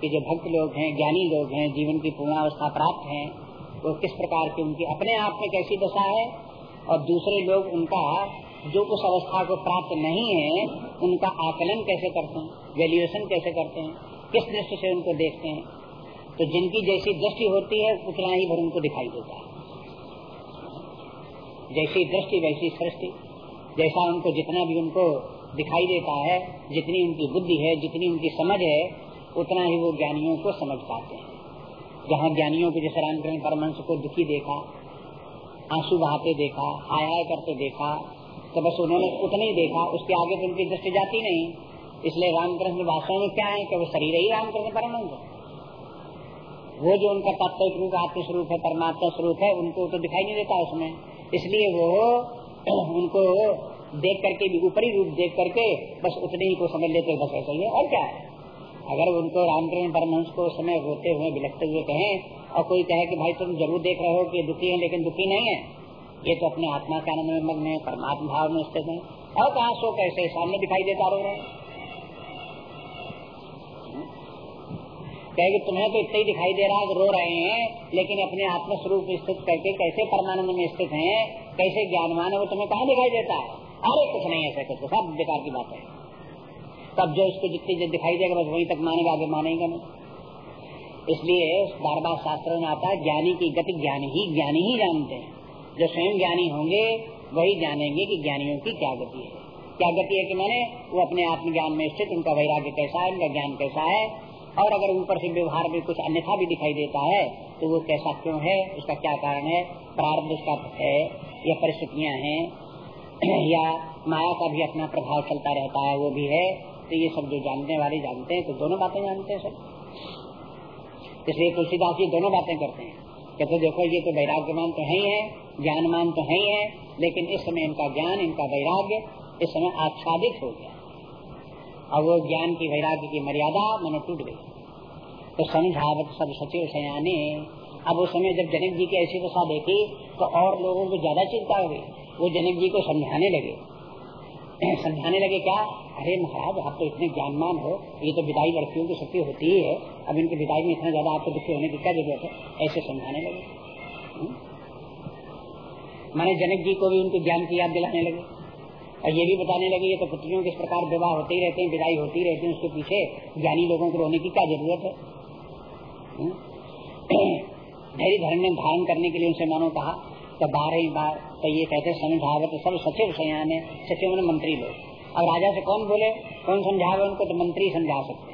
कि जो भक्त लोग हैं, ज्ञानी लोग हैं, जीवन की पूर्णावस्था प्राप्त हैं, वो किस प्रकार की उनकी अपने आप में कैसी दशा है और दूसरे लोग उनका जो उस अवस्था को प्राप्त नहीं है, उनका आकलन कैसे करते हैं वैल्यूएशन कैसे करते हैं, किस दृष्टि से उनको देखते हैं तो जिनकी जैसी दृष्टि होती है, उतना ही भर उनको दिखाई देता है। जैसी दृष्टि, वैसी सृष्टि। जैसा उनको जितना भी उनको दिखाई देता है, जितनी उनकी बुद्धि है, जितनी उनकी समझ है, उतना ही वो ज्ञानियों को समझ पाते हैं। जहाँ ज्ञानियों को जैसे रामकृष्ण परमहंस को दुखी देखा, आँसू बहाते देखा, हाय हाय करते देखा तो बस उन्होंने उतना ही देखा, उसके आगे तो उनकी दृष्टि जाती नहीं। इसलिए रामकृष्ण वास्तव में क्या है कि वो शरीर ही रामकृष्ण परमहंस। वो जो उनका तत्व रूप आत्मस्वरूप है, परमात्मा स्वरूप है, उनको तो दिखाई नहीं देता उसमें। इसलिए वो उनको देख करके ऊपरी रूप देख करके, बस उतने ही को समझ लेते बस ऐसा ही है। और क्या? है अगर उनको रामकृष्ण परमहंस को समय रोते हुए बिलखते हुए कहें, और कोई कहे कि भाई तुम ज़रूर देख रहे हो कि दुखी है, लेकिन दुखी नहीं है, ये तो अपने आत्मा के आनंद में मग्न है, परमात्मा भाव में स्थित है। और कहा सो कैसे सामने दिखाई देता रो रहे कहेगी तुम्हें तो इतना ही दिखाई दे रहा है रो रहे हैं, लेकिन अपने आत्म स्वरूप स्थित करके कैसे परमानंद में स्थित हैं? कैसे ज्ञानवान है वो तुम्हें कहाँ दिखाई देता है? अरे कुछ नहीं, ऐसा कुछ सब बेकार की बात है। तब जो उसको जितनी जो दिखाई देगा, बस वहीं तक मानेगा, आगे मानेगा नहीं। इसलिए बार बार शास्त्रों में आता है, ज्ञानी की गति ज्ञानी ही ज्ञानी ही जानते हैं। जो स्वयं ज्ञानी होंगे, वही जानेंगे कि ज्ञानियों की क्या गति है। क्या गति है कि मैंने वो अपने आत्मज्ञान में स्थित, उनका वैराग्य कैसा है, उनका ज्ञान कैसा है? और अगर ऊपर से व्यवहार में कुछ अन्यथा भी दिखाई देता है तो वो कैसा क्यों है? उसका क्या कारण है? प्रारंभ उसका है या परिस्थितियाँ हैं, *clears throat* या माया का भी अपना प्रभाव चलता रहता है, वो भी है तो ये सब जो जानने वाले जानते हैं तो दोनों बातें जानते हैं सब। इसलिए तुलसीदास जी दोनों बातें करते हैं। कहते देखो, ये तो वैराग्यमान तो है ही है ज्ञानमान तो है ही है, लेकिन इस समय इनका ज्ञान, इनका वैराग्य, इस समय आच्छादित हो गया। और वो ज्ञान की वैराग्य की मर्यादा, मन टूट गई। तो समझावत सब सचिव सयाने अब उस समय जब जनक जी की ऐसी दशा देखी तो और लोगों को ज़्यादा चिंता हो गई वो जनक जी को समझाने लगे। *clears throat* समझाने लगे क्या? अरे महाराज, आप तो इतने ज्ञानमान हो। ये तो विदाई लड़कियों की शक्ति होती ही है। अब इनकी विदाई में इतना ज़्यादा आपको दुखी होने की क्या ज़रूरत है? ऐसे समझाने लगे। हम्म? माने जनक जी को भी उनके ज्ञान की याद दिलाने लगे। और ये भी बताने लगे, ये तो पुत्रियों के प्रकार विवाह होते ही रहते हैं, विदाई होती रहती है, उसके पीछे ज्ञानी लोगों को रोने की क्या ज़रूरत है? हम्म? *clears throat* धैर्य धर्म में धारण करने के लिए उनसे मानो कहा तो बारह बार तो ये कहते समझावत सब सचिव सयान है सचिव मंत्री लोग। अब राजा से कौन बोले? कौन समझावे उनको? तो मंत्री समझा सकते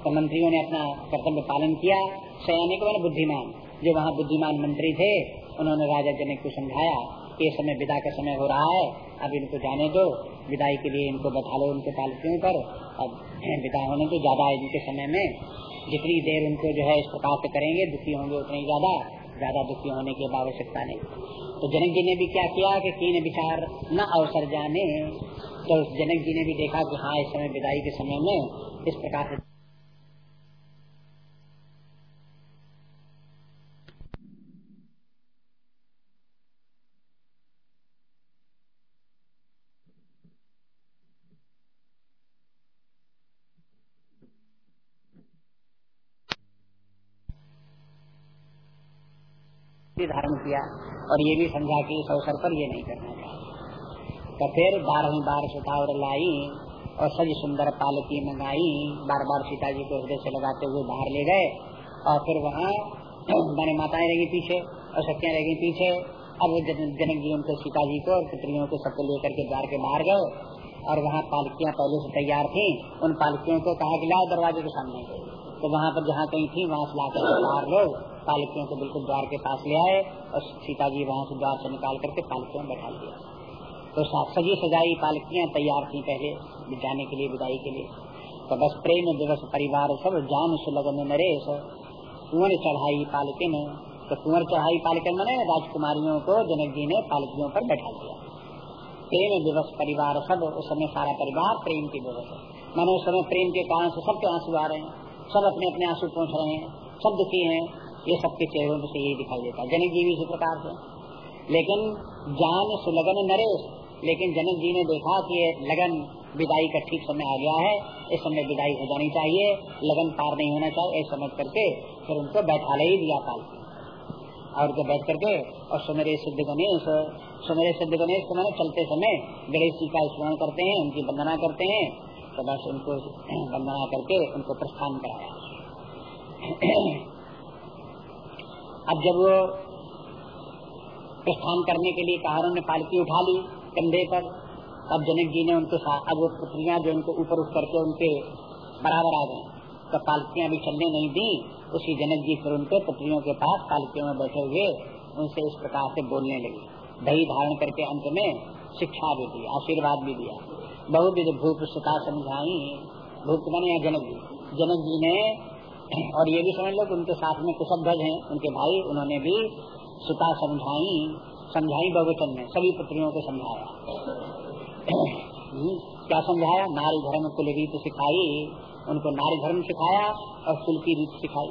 तो मंत्रियों ने अपना कर्तव्य पालन किया सयाने को मैंने बुद्धिमान। जो वहाँ बुद्धिमान मंत्री थे, उन्होंने राजा जनक को समझाया? ये समय विदा का समय हो रहा है, अब इनको जाने दो। विदाई के लिए इनको बैठा लो उनके पालकियों पर। अब विदा होने तो ज़्यादा इनके समय में। जितनी देर उनको जो है इस प्रकार से करेंगे, दुखी होंगे उतनी ज़्यादा ज़्यादा दुखी होने की आवश्यकता नहीं। तो जनक जी ने भी क्या किया कि तीन विचार न अवसर जाने तो जनक जी ने भी देखा कि हाँ इस समय विदाई के समय में इस प्रकार से किया और ये भी समझा कि इस अवसर पर ये नहीं करना चाहिए तो फिर बारहवीं बार सुतावर लाई और सज सुंदर पालकी मंगाई। बार बार सीता जी को हृदय से लगाते हुए बाहर ले गए और फिर वहाँ *clears throat* मैंने माताएँ रही पीछे और सत्या रह पीछे। अब जनक जी उनको सीता जी को और पुत्रियों को सबको लेकर के द्वार के बाहर गए और वहाँ पालकियाँ पहले से तैयार थी। उन पालकियों को कहा कि लाओ दरवाजे के सामने। तो वहाँ पर जहाँ कहीं थी, वहाँ से लाकर बाहर लोग पालकियों को बिल्कुल द्वार के पास ले आए और सीता जी वहाँ से द्वार से निकाल करके पालकियों में बैठा दिया। तो सजी सजाई, पालकियाँ तैयार थी पहले, जाने के लिए, विदाई के लिए। तो बस प्रेम, दिवस, परिवार, सब जान से सुलगन नरेश। कुंवर चढ़ाई पालके पालकिन तो कुंवर चढ़ाई पालकिन मैंने राजकुमारियों को, जनक जी ने पालकियों पर बैठा दिया। प्रेम, दिवस, परिवार, सब, उस समय सारा परिवार प्रेम की दिवस है। मैंने उस समय प्रेम के कारण से सबके आँसू आ रहे हैं, सब अपने अपने आँसू पहुँच रहे हैं, सब दुखी हैं। ये सबके चेहरों से यही दिखाई देता है। जनक जी भी इसी प्रकार से लेकिन जान, सुलगन, नरेश, लेकिन जनक जी ने देखा कि लगन विदाई का ठीक समय आ गया है, इस समय विदाई हो जानी चाहिए, लगन पार नहीं होना चाहिए, ऐसा समझ करके फिर उनको बैठा ले ही दिया पाल और उनको बैठ करके, और सुमेरे सिद्ध गणेश सुमेरे सिद्ध गणेश को मैंने चलते समय गणेश जी का स्मरण करते हैं, उनकी वंदना करते हैं तो बस उनको *clears throat* वंदना करके उनको प्रस्थान कराया। *clears throat* अब जब वो प्रस्थान करने के लिए कहारों ने पालकी उठा ली कंधे पर अब जनक जी ने उनको अब वो पुत्रियाँ जो उनको ऊपर उठ करके उनके बराबर आ गए तो पालकियाँ भी चलने नहीं दी। उसी जनक जी फिर उनके पुत्रियों के पास पालकियों में बैठे हुए उनसे इस प्रकार से बोलने लगी। दही धारण करके अंत में शिक्षा भी दी, आशीर्वाद भी दिया। बहुविध भूप सुता समझाई। भूप बने जनक जी। जनक जी ने और ये भी समझ लो कि उनके साथ में कुशल ध्वज है उनके भाई उन्होंने भी सुता समझाई समझाई बहुवचन में सभी पुत्रियों को समझाया। हम्म, क्या समझाया? नारी धर्म कुल रीत सिखाई उनको नारी धर्म सिखाया और कुल की रीत सिखाई।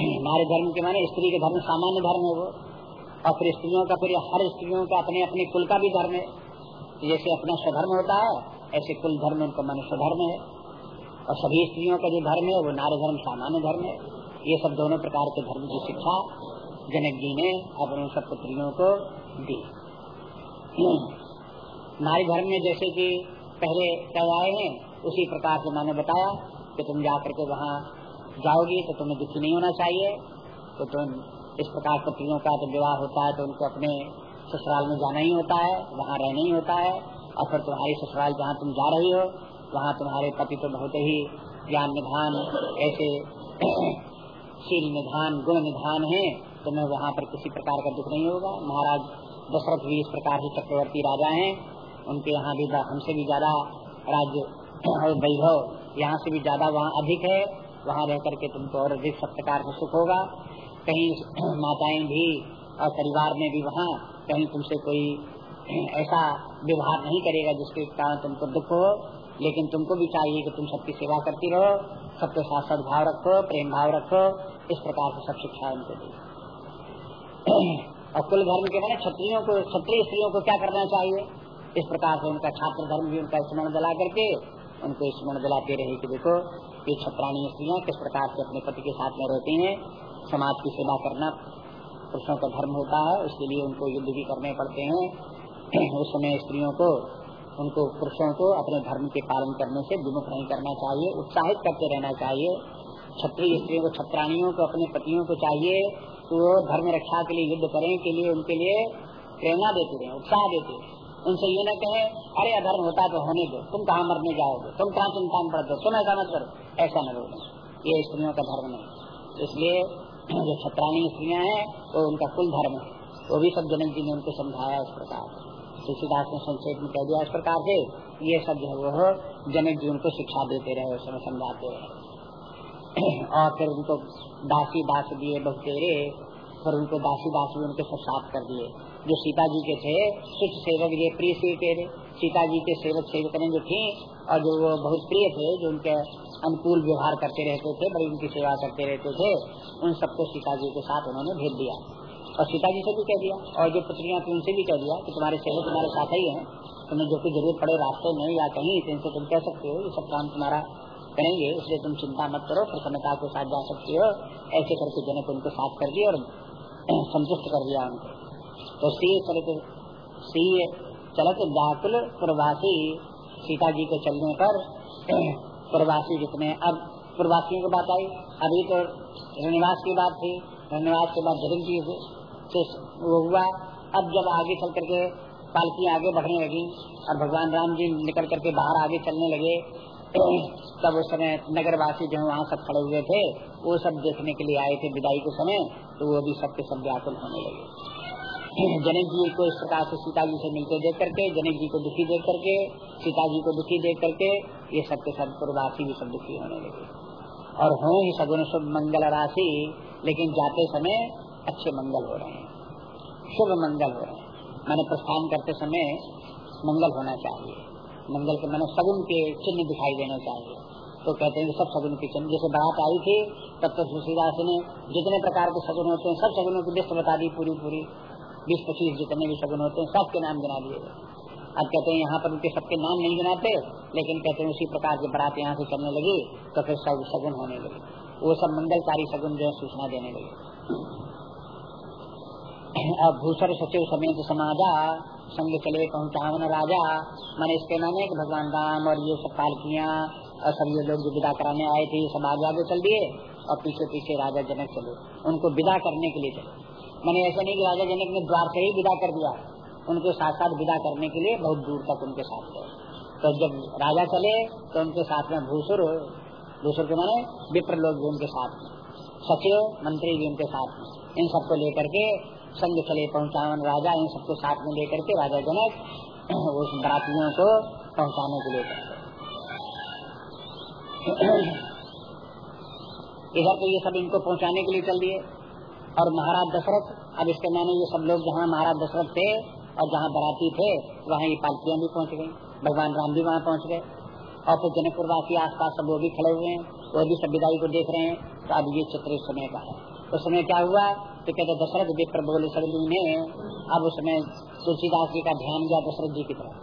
नारी धर्म के माने स्त्री के धर्म सामान्य धर्म है वो। और फिर स्त्रियों का फिर हर स्त्रियों का अपने अपने कुल का भी धर्म है। जैसे अपना स्वधर्म होता है ऐसे कुल धर्म उनका मनुष्य धर्म है। और सभी स्त्रियों का जो धर्म है, वो नारी धर्म, सामान्य धर्म है। ये सब दोनों प्रकार के धर्म की शिक्षा जनक जी ने अपने सब पुत्रियों को दी। नारी धर्म में जैसे कि पहले कह आए हैं, उसी प्रकार से मैंने बताया कि तुम जा करके वहाँ जाओगी तो तुम्हें दुखी नहीं होना चाहिए। तो तुम इस प्रकार पुत्रियों का जब विवाह होता है तो उनको अपने ससुराल में जाना ही होता है, वहाँ रहना ही होता है। और फिर तुम्हारी ससुराल जहाँ तुम जा रही हो वहाँ तुम्हारे पति तो बहुत ही ज्ञान निधान, ऐसे *clears throat* शील निधान, गुण निधान है तुम्हें वहाँ पर किसी प्रकार का दुख नहीं होगा। महाराज दशरथ भी इस प्रकार से चक्रवर्ती राजा हैं। उनके यहाँ भी हमसे भी ज़्यादा राज्य *clears throat* वैभव यहाँ से भी ज़्यादा वहाँ अधिक है। वहाँ रह करके तुमको और अधिक सब प्रकार का सुख होगा। कहीं *clears throat* माताएँ भी और परिवार में भी वहाँ कहीं तुमसे कोई ऐसा व्यवहार नहीं करेगा जिसके कारण तुमको दुख हो। लेकिन तुमको भी चाहिए कि तुम सबकी सेवा करती रहो, सबके साथ सद्भाव रखो, प्रेम भाव रखो, इस प्रकार से सब शिक्षा उनको दी। और कुल धर्म के मैंने क्षत्रियों को, क्षत्रिय स्त्रियों को क्या करना चाहिए? इस प्रकार से उनका छात्र धर्म भी उनका स्मरण दिला करके, उनको स्मरण दिलाते रहे कि देखो, ये छत्राणी स्त्रियाँ किस प्रकार से अपने पति के साथ में रहती हैं। समाज की सेवा करना पुरुषों का धर्म होता है, उसके लिए उनको युद्ध भी करने पड़ते हैं। उस समय स्त्रियों को उनको पुरुषों को अपने धर्म के पालन करने से विमुख नहीं करना चाहिए, उत्साहित करते रहना चाहिए। क्षत्रिय स्त्रियों को छत्राणियों को, अपने पतियों को चाहिए तो वो धर्म रक्षा के लिए युद्ध करें, के लिए उनके लिए प्रेरणा देते रहे, उत्साह देते उनसे ये न कहे, अरे, अधर्म होता तो होने दो, तुम कहाँ मरने जाओगे? तुम कहाँ चिंता में पड़ते तुम ऐसा मत करो। ऐसा न बोलो ये स्त्रियों का धर्म नहीं। इसलिए जो छत्राणी स्त्रियाँ हैं, वो उनका कुल धर्म है। वो भी सब जनक जी ने उनको समझाया इस प्रकार तुलसीदास ने संक्षेप में कह दिया, इस प्रकार से ये सब जो वो जनक जी उनको शिक्षा देते रहे समय समझाते रहे। *clears throat* और फिर उनको दासी दास दिए बहुतेरे, फिर उनको दासी दास भी उनके सब साफ़ कर दिए। जो सीता जी के थे सुच सेवक ये प्रिय से तेरे सीता जी के सेवक सेवक जो थी, और जो वो बहुत प्रिय थे, जो उनके अनुकूल व्यवहार करते रहते थे, बड़ी उनकी सेवा करते रहते थे, उन सबको सीता जी के साथ उन्होंने भेज दिया। और सीता जी से भी कह दिया, और जो पुत्रियाँ थी उनसे भी कह दिया कि तुम्हारे सेवक तुम्हारे साथ ही है, तुम्हें जो कुछ ज़रूरत पड़े रास्ते में या कहीं इनसे तुम कह सकते हो, ये सब काम तुम्हारा करेंगे, इसलिए तुम चिंता मत करो प्रसन्नता के साथ जा सकते हो, ऐसे करके जनक उनको साफ़ कर दिया और *clears throat* संतुष्ट कर दिया उनको। तो सी चलत सी चलत व्याकुल प्रवासी सीता जी के चलने पर *clears throat* प्रवासी जितने अब प्रवासियों की बात आई, अभी तो रनिवास की बात थी रनिवास के बाद जनक जी से वो हुआ। अब जब आगे चल करके पालकी आगे बढ़ने लगी और भगवान राम जी निकल करके बाहर आगे चलने लगे, तब उस समय नगरवासी जो वहाँ सब खड़े हुए थे। वो सब देखने के लिए आए थे विदाई के समय तो वो भी सबके सब व्याकुल होने लगे। जनक जी को इस प्रकार से सीता जी से मिलते देख करके, जनक जी को दुखी देख करके, सीता जी को दुखी देख करके, ये सबके सब पूर्वासी भी सब दुखी होने लगे। और हो ही सगुन शुभ मंगल राशि, लेकिन जाते समय अच्छे मंगल हो रहे हैं। शुभ मंगल हो। मैंने प्रस्थान करते समय मंगल होना चाहिए। मंगल के मैंने सगुन के चिन्ह दिखाई देने चाहिए। तो कहते हैं सब सगुन के चिन्ह। जैसे बात आई थी, तब तो तुलसीदास ने जितने प्रकार के सगुन होते हैं, सब सगुनों की लिस्ट बता दी पूरी पूरी बीस पच्चीस जितने भी सगुन होते हैं, सबके नाम गिना दिए अब कहते हैं, यहाँ पर उनके सबके नाम नहीं गिनाते, लेकिन कहते हैं उसी प्रकार की बारात यहाँ से चलने लगी तो फिर सब सगुन होने लगे। वो सब मंगलकारी सगुन जो है, सूचना देने लगे। अब भूसर सचिव समेत समाजा, संग चले पहुँचावन राजा, मैंने इसके माने कि भगवान राम और ये सब पालकियाँ, और सब ये लोग जो विदा कराने आए थे सब आगे आगे चल दिए, और पीछे पीछे राजा जनक चले। उनको विदा करने के लिए चले। मैंने ऐसा नहीं कि राजा जनक ने द्वार से ही विदा कर दिया। उनको साथ साथ विदा करने के लिए बहुत दूर तक उनके साथ गए। तो जब राजा चले तो उनके साथ में भूसुर भूसुर के माने विप्र लोग भी उनके साथ में। सचिव, मंत्री भी उनके साथ में। इन सबको लेकर के संग चले पहुंचावन राजा इन सबको साथ में लेकर के राजा जनक *clears throat* उस बरातियों को पहुँचाने के लिए इधर तो ये सब इनको पहुँचाने के लिए चल दिए। और महाराज दशरथ, अब इसके मैंने ये सब लोग जहाँ महाराज दशरथ थे और जहाँ बराती थे, वहाँ ये पालकियाँ भी पहुँच गई भगवान राम भी वहाँ पहुँच गए। और फिर जनकपुरवासी आस पास सब वो भी खड़े हुए हैं, वो भी सब विदाई को देख रहे हैं। तो अब ये चित्र इस समय का है। उस समय क्या हुआ? तो कहते दशरथ विप्र बोले सभी ने अब उसमें तुलसीदास जी का ध्यान गया दशरथ जी की तरफ़।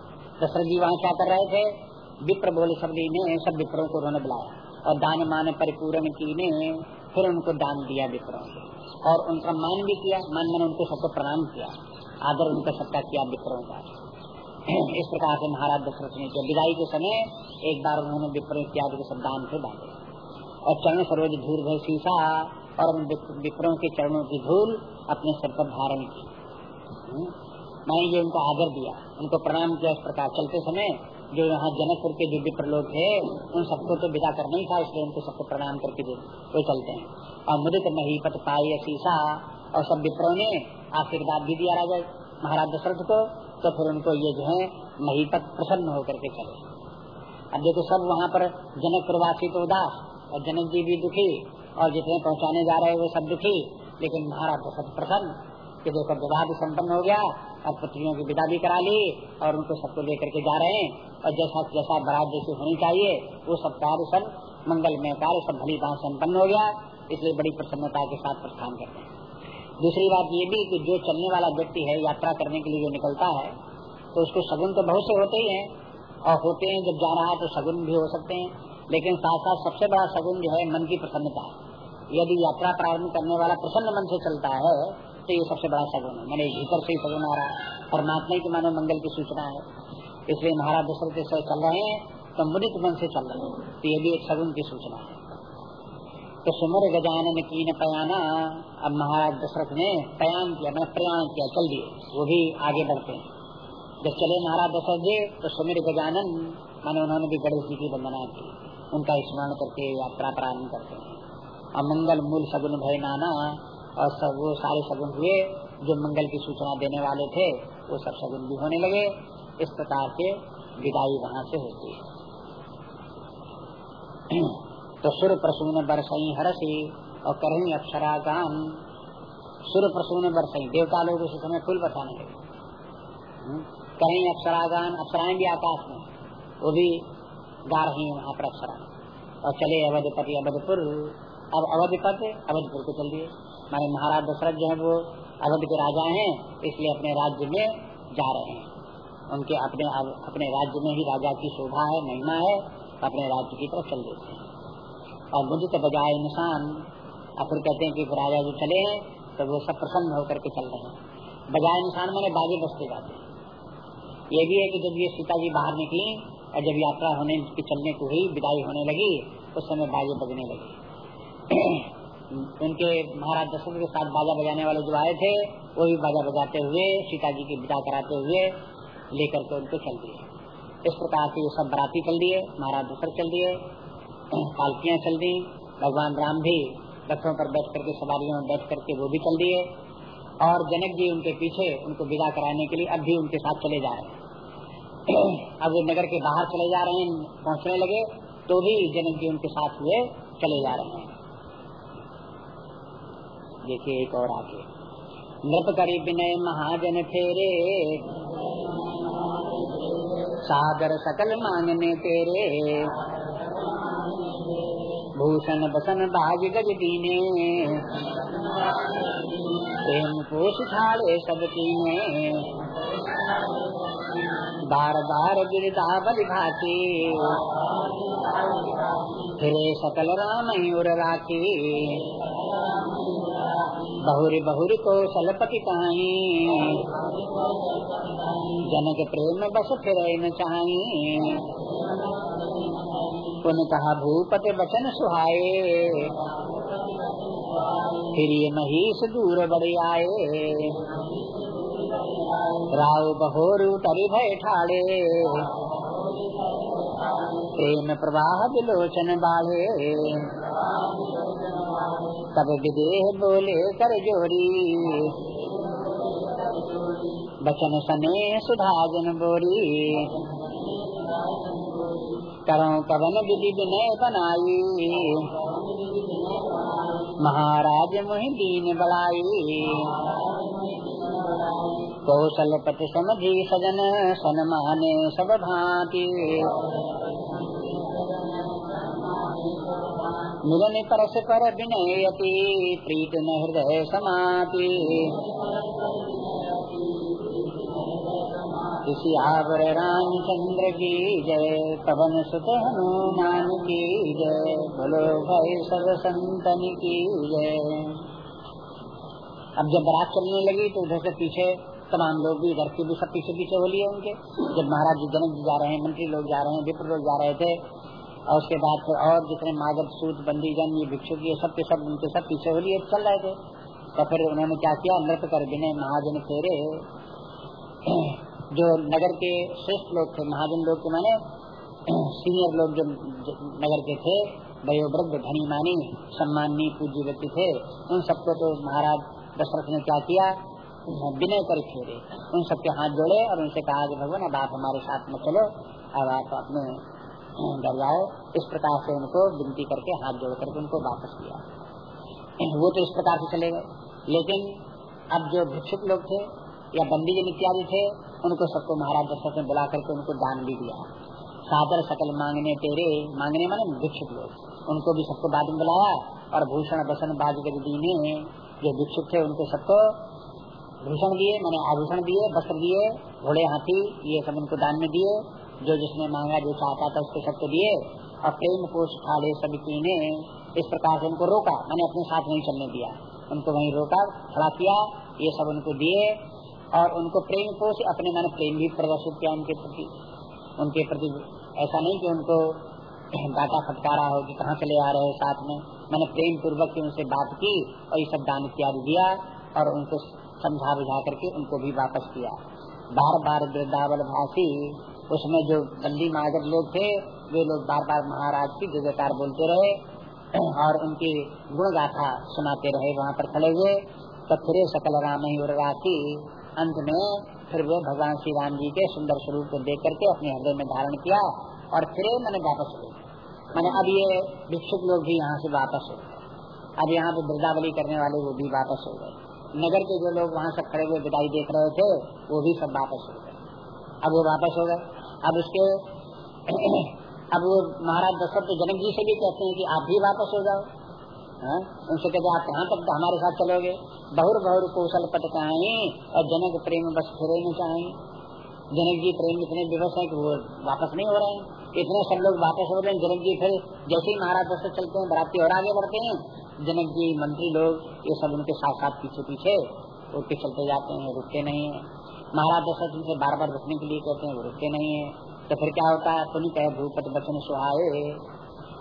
दशरथ जी वहाँ क्या कर रहे थे? विप्र बोले सबली ने सब विप्रों को उन्होंने बुलाया और दान मान परिपूर्ण की ने फिर उनको दान दिया विप्रों और उनका मान भी किया। मान मैंने उनको सबको प्रणाम किया। आदर उनका सबका किया विप्रों का। *clears throat* इस प्रकार से महाराज दशरथ ने किया। विदाई के समय एक बार उन्होंने विप्र इत्यादि के सब दान से डाले और चरण सरोज धूर भय शीशा और उन विप्रों के चरणों की धूल अपने सर पर धारण की। हम्म? मैंने ये उनको आदर दिया, उनको प्रणाम किया इस प्रकार चलते समय, जो यहाँ जनकपुर के जो विप्र लोग थे, उन सबको तो विदा करना ही था, इसलिए उनको सबको प्रणाम करके दे, वो चलते हैं। और मुदित महीपत पाई शीशा और सब विप्रो ने आशीर्वाद भी दिया राजा महाराज दशरथ को तो फिर उनको ये जो है महीपत प्रसन्न होकर के चले। अब देखो सब वहाँ पर जनक प्रवासी तो उदास, और जनक जी भी दुखी और जितने पहुँचाने जा रहे हैं वो सब दुखी। लेकिन महाराज तो सब प्रसन्न। कि देखो विवाह भी सम्पन्न हो गया, और पुत्रियों की विदा भी करा ली, और उनको सबको लेकर के जा रहे हैं। और जैसा जैसा बरात जैसी होनी चाहिए, वो सब कार्य सब मंगल में कार्य सब भली बात सम्पन्न हो गया। इसलिए बड़ी प्रसन्नता के साथ प्रस्थान करते हैं। दूसरी बात ये भी कि जो चलने वाला व्यक्ति है, यात्रा करने के लिए जो निकलता है तो उसको सगुन तो बहुत से होते ही हैं। और होते हैं, जब जा रहा है तो सगुन भी हो सकते हैं। लेकिन साथ साथ सबसे बड़ा सगुन जो है, मन की प्रसन्नता है। यदि यात्रा प्रारंभ करने वाला प्रसन्न मन से चलता है तो ये सबसे बड़ा सगुन है। मैंने भीतर से ही सगुन आ रहा है परमात्मा की मानव मंगल की सूचना है। इसलिए महाराज दशरथ से चल रहे हैं तो मुदित मन से चल रहे हैं। तो ये भी एक सगुन की सूचना है। तो सुमर गजानन की न पयाना, अब महाराज दशरथ ने पयान किया, मैंने प्रयाण किया, चल दिए। वो भी आगे बढ़ते हैं। जब चले महाराज दशरथ जी तो सुमिर गजानन, माने उन्होंने भी गणेश जी की वंदना की। उनका स्मरण करके यात्रा प्रारंभ करते हैं। और मंगल मूल सगुन भय नाना और सब वो सारे सगुन हुए जो मंगल की सूचना देने वाले थे वो सब सगुन भी होने लगे। इस प्रकार के विदाई वहाँ से होती है। *clears throat* तो सुर प्रसून बरसई हरसी और करही अक्षरा गान सुर प्रसून बरसई देवता लोग उस समय फूल बरसाने लगे। हम्म, कहीं अक्षरागान अक्षराएँ भी आकाश में वो भी गा रही है वहाँ पर अक्षरा और चले अवधपति अवधपुर। अब अवधपत अवधपुर को चल दिए। माने महाराज दशरथ जो है वो अवध के राजा हैं, इसलिए अपने राज्य में जा रहे हैं। उनके अपने अपने राज्य में ही राजा की शोभा है, महिमा है, अपने राज्य की तरफ़ चल देते हैं। और मुझे तो बजाय इंसान फिर कहते हैं कि राजा जो चले हैं तो वो सब प्रसन्न होकर के चल रहे हैं। बजाय इंसान मैंने बाजे बसते जाते हैं। ये भी है कि जब ये सीता जी बाहर निकली, और जब यात्रा होने की चलने को हुई, विदाई होने लगी, उस समय बाजे बजने लगी। *clears throat* उनके महाराज दशरथ के साथ बाजा बजाने वाले जो आए थे, वो भी बाजा बजाते हुए सीता जी की विदा कराते हुए लेकर के उनको चल दिए। इस प्रकार से ये सब बराती चल दिए महाराज दूसर चल दिए *clears throat* पालकियाँ चल दी भगवान राम भी रथों पर बैठ करके, सवारियों में बैठ करके वो भी चल दिए और जनक जी उनके पीछे उनको विदा कराने के लिए अब भी उनके साथ चले जा रहे हैं। *clears throat* अब वो नगर के बाहर चले जा रहे हैं, पहुँचने लगे तो भी जनक जी उनके साथ हुए, चले जा रहे हैं। देखिए एक और आगे। नृप करी विनय महाजन फेरे। सागर सकल मांगने तेरे। भूषण बसन बाज गज दीने। प्रेम पोष छाड़े सब कीने। बार बार गिरदा बल भाती फिरे सकल राम उर राखी। बहुरी बहुरी को सलपति कहाई जनक प्रेम बस फिर न चाही कहा, भूपति बचन सुहाए। फिर ये महीस दूर बड़े आए। राव बहोरु तरी भय ठाड़े। प्रेम प्रवाह विलोचन बाढ़े तब विदेह बोले कर जोरी बचन सने सुधाजन बोरी। करो कवन विधि विनय बनाई। महाराज मुहि दीन बड़ाई। कौशल पति समझी सजन, सनमाने सब भांति। मिलन परस पर विनयति प्रीत न हृदय रामचंद्र की जय, पवन सुत हनुमान की जय, बोलो भाई सब संतन की जय। अब जब बारात चलने लगी तो उधर से पीछे तमाम लोग भी इधर के भी सब पीछे पीछे हो लिए उनके। जब महाराज जी जनक जी जा रहे हैं, मंत्री लोग जा रहे हैं, विप्र लोग जा रहे थे और उसके बाद फिर और जितने मागध सूत, बंदी, जन, ये भिक्षु ये सब के सब, उनके सब पीछे हो लिए चल रहे थे। तो फिर उन्होंने क्या किया? नृत्य कर बिने महाजन फेरे। जो नगर के श्रेष्ठ लोग थे, महाजन लोग के माने सीनियर लोग जो नगर के थे, वयोवृद्ध धनी मानी सम्मानी पूज्य व्यक्ति थे, उन सबको तो महाराज दशरथ ने क्या किया? विनय कर फेरे। उन सबके हाथ जोड़े और उनसे कहा कि, भगवान, अब आप हमारे साथ में चलो, अब आप अपने घर जाओ इस प्रकार से उनको विनती करके हाथ जोड़ करके उनको वापस किया। *clears throat* वो तो इस प्रकार से चले गए। लेकिन अब जो भिक्षुक लोग थे, या बंदी जन इत्यादि थे, उनको सबको महाराज दशरथ ने बुला करके उनको दान भी दिया। सादर सकल मांगने तेरे, मांगने माने भिक्षुक लोग। उनको भी सबको बाद में बुलाया, और भूषण बसन बाज दीने, जो भिक्षुक थे उनको सबको भूषण दिए, मैंने आभूषण दिए, वस्त्र दिए, घोड़े, हाथी, ये सब उनको दान में दिए। जो जिसने मांगा, जो चाहता था उसको सबको दिए, और प्रेम कोष ठाड़े सभी ने इस प्रकार से उनको रोका। मैंने अपने साथ नहीं चलने दिया। उनको वहीं रोका, खड़ा किया, ये सब उनको दिए, और उनको प्रेम कोष अपने मैंने प्रेम भी प्रदर्शित किया उनके प्रति। उनके प्रति ऐसा नहीं कि उनको डाटा फटकारा हो कि कहाँ चले आ रहे हो साथ में। मैंने प्रेम पूर्वक की उनसे बात की और ये सब दान इत्यादि दिया, और उनको समझा बुझा करके उनको भी वापस किया। बार बार वृद्धावल भाषी उसमें जो बंदी महाजन लोग थे, वे लोग बार बार महाराज की जयकार बोलते रहे और उनकी गुण गाथा सुनाते रहे, वहाँ पर खड़े हुए। तो फिर सकल राम ही राखी अंत में फिर वो भगवान श्री राम जी के सुंदर स्वरूप को देख करके अपने हृदय में धारण किया और फिर मैंने वापस हो मैंने अब ये भिक्षुक लोग भी यहाँ से वापस हो गए। अब यहाँ पे वृद्धावली करने वाले वो भी वापस हो गए। नगर के जो लोग वहाँ से खड़े हुए, विदाई देख रहे थे, वो भी सब वापस हो गए। अब वो वापस हो गए। अब उसके *clears throat* अब वो महाराज दशरथ जनक जी से भी कहते हैं कि आप भी वापस हो जाओ। हाँ? उनसे कहते आप कहाँ तक हमारे साथ चलोगे? बहुर बहुर कौशल पट कहाई और जनक प्रेम बस फिरे चाहे। जनक जी प्रेम इतने दिवस है कि वो वापस नहीं हो रहे हैं। इतने सब लोग वापस हो रहे हैं। जनक जी फिर जैसे ही महाराज दशरथ चलते हैं, बराती और आगे बढ़ते हैं जनक जी मंत्री लोग, ये सब उनके साथ साथ पीछे पीछे उठ चलते जाते हैं, रुकते नहीं है। महाराज दशरथ उनसे बार बार रुकने के लिए कहते हैं, वो रुकते नहीं है। तो फिर क्या होता है? तुम कहे, भूपत बचन सुहाए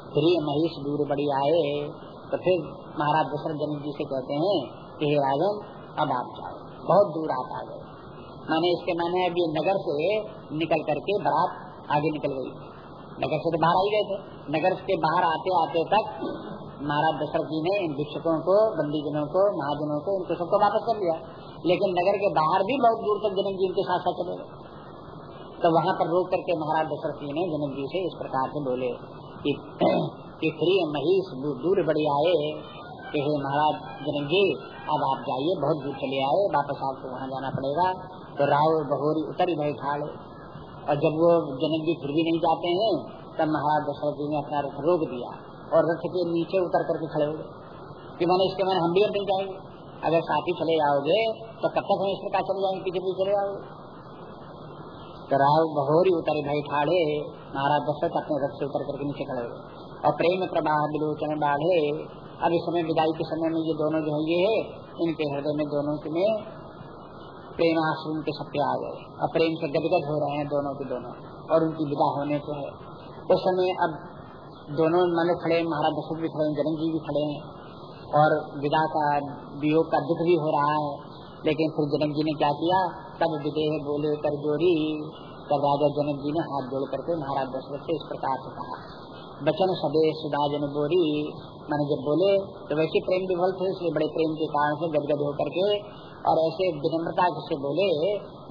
फिर महिष दूर बड़ी आए। तो फिर महाराज दशरथ जनक जी से कहते हैं कि, हे राजन, अब आप जाओ। बहुत दूर आप आ गए। मैंने इसके मैंने अब ये नगर से निकल करके बारात आगे निकल गई। नगर से तो बाहर आई गए थे। नगर के बाहर आते आते तक महाराज दशरथ जी ने इन भिक्षकों को, बंदीजनों को, महाजनों को, इनको सबको वापस कर लिया। लेकिन नगर के बाहर भी बहुत दूर तक जनक जी इनके साथ साथ चले गए। तो वहाँ पर रोक करके महाराज दशरथ जी ने जनक जी से इस प्रकार से बोले कि, प्रिय महीष दूर बड़ी आए कि हे महाराज जनक जी अब आप जाइए बहुत दूर चले आए वापस आपको वहाँ जाना पड़ेगा। तो राव बहोरी उतर ही भाई ठाड़े और जब वो जनक जी फिर भी नहीं जाते हैं तब महाराज दशरथ जी ने अपना रथ रोक दिया और रथ के नीचे उतर करके खड़े हो गए। कि मैंने इसके मैंने हम भी नहीं जाएँगे। अगर साथी चले जाओगे तो कब तक हम इस प्रकार चले जाएँगे, पीछे पीछे चले जाओगे? तो राव बहोरी उतरे भाई ठाड़े महाराज दशरथ अपने रथ से उतर करके नीचे खड़े हुए और प्रेम प्रवाह बिलोचन बाढ़े, अब इस समय विदाई के समय में ये दोनों जो है, ये है, इनके हृदय में दोनों के में प्रेम आश्रम के सत्य आ गए। और प्रेम से गदगद हो रहे हैं दोनों के दोनों, और उनकी विदा होने को है। उस समय अब दोनों मन खड़े महाराज दशरथ भी खड़े हैं, जनक जी भी खड़े हैं। और विदा का वियोग का दुख भी हो रहा है। लेकिन फिर जनक जी ने क्या किया? तब विदेह बोले कर जोड़ी तब राजा जनक जी ने हाथ जोड़ करके महाराज दशरथ से इस प्रकार से कहा, बचन सबे सुधा जन बोरी। मैंने जब बोले तो वैसे प्रेम विफल थे, इसलिए बड़े प्रेम के कारण से गदगद होकर के और ऐसे विनम्रता से बोले,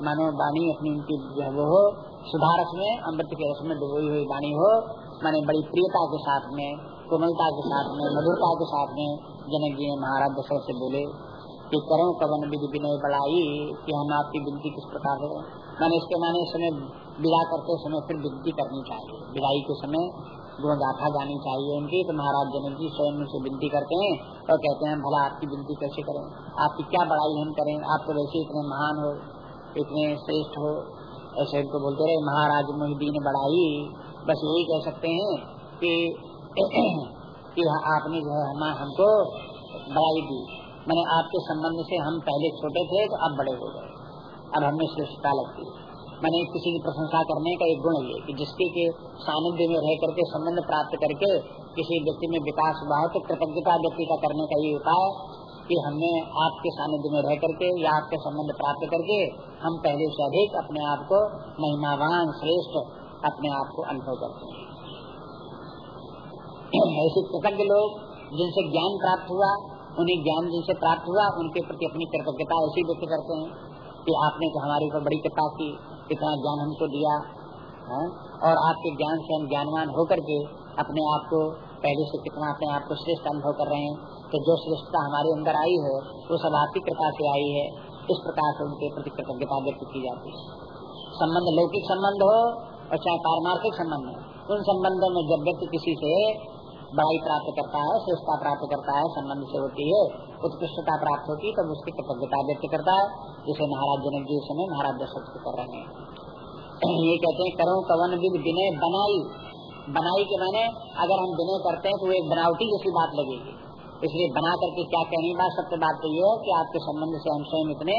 मानो वाणी अपनी उनकी वो हो, सुधारस में, अमृत के रस में डुबोई हुई वाणी हो। मैंने बड़ी प्रियता के साथ में कोमलता के साथ में, मधुरता के साथ में जनक जी ने महाराज दशरथ से बोले कि करो कवन विधि विनय बढ़ाई कि हम आपकी विनती किस प्रकार है। मैंने इसके माने समय विदा करते समय फिर विनती करनी चाहिए। विदाई के समय गुण गाथा जानी चाहिए उनकी। तो महाराज जनक जी स्वयं से विनती करते हैं और कहते हैं, भला आपकी विनती कैसे करें? आपकी क्या बड़ाई हम करें? आप तो वैसे इतने महान हो, इतने श्रेष्ठ हो। ऐसे इनको बोलते रहे। महाराज मोहिदीन बढ़ाई बस यही कह सकते हैं कि कि आपने जो है हम हमको बड़ाई दी। मैंने आपके संबंध से हम पहले छोटे थे तो अब बड़े हो गए। अब हमने श्रेष्ठता लगती मैंने किसी की प्रशंसा करने का एक गुण ये, कि जिसके के सानिध्य में रह करके संबंध प्राप्त करके किसी व्यक्ति में विकास हुआ है तो कृतज्ञता व्यक्ति का करने का ये उपाय कि हमने आपके सानिध्य में रह करके या आपके संबंध प्राप्त करके हम पहले से अधिक अपने आप को महिमावान, श्रेष्ठ अपने आप को अनुभव करते हैं। ऐसे कृतज्ञ लोग, जिनसे ज्ञान प्राप्त हुआ, उन्हें ज्ञान जिनसे प्राप्त हुआ, उनके प्रति अपनी कृतज्ञता ऐसी व्यक्त करते हैं कि आपने तो हमारे ऊपर बड़ी कृपा की, इतना ज्ञान हमको दिया, है? और आपके ज्ञान से हम ज्ञानवान होकर के अपने आप को, पहले से कितना अपने आप को श्रेष्ठ अनुभव कर रहे हैं तो जो श्रेष्ठता हमारे अंदर आई है, वो सब आपकी कृपा से आई है, इस प्रकार से उनके प्रति कृतज्ञता व्यक्त की जाती है। संबंध लौकिक संबंध हो, और चाहे पारमार्थिक संबंध हो, उन संबंधों में जब व्यक्ति किसी से बड़ाई प्राप्त करता है श्रेष्ठता प्राप्त करता है, संबंध से होती है, उत्कृष्टता प्राप्त होती है, तब उसकी कृतज्ञता व्यक्त करता है, जिसे महाराज जनक जी समय महाराज दशरथ कर रहे हैं। *clears throat* ये कहते हैं, करो कवन विद विनय बनाई। बनाई के मैंने, अगर हम विनय करते हैं तो एक बनावटी जैसी बात लगेगी। इसलिए बना करके क्या कहनी बात सबसे बात तो ये है कि आपके संबंध से हम स्वयं इतने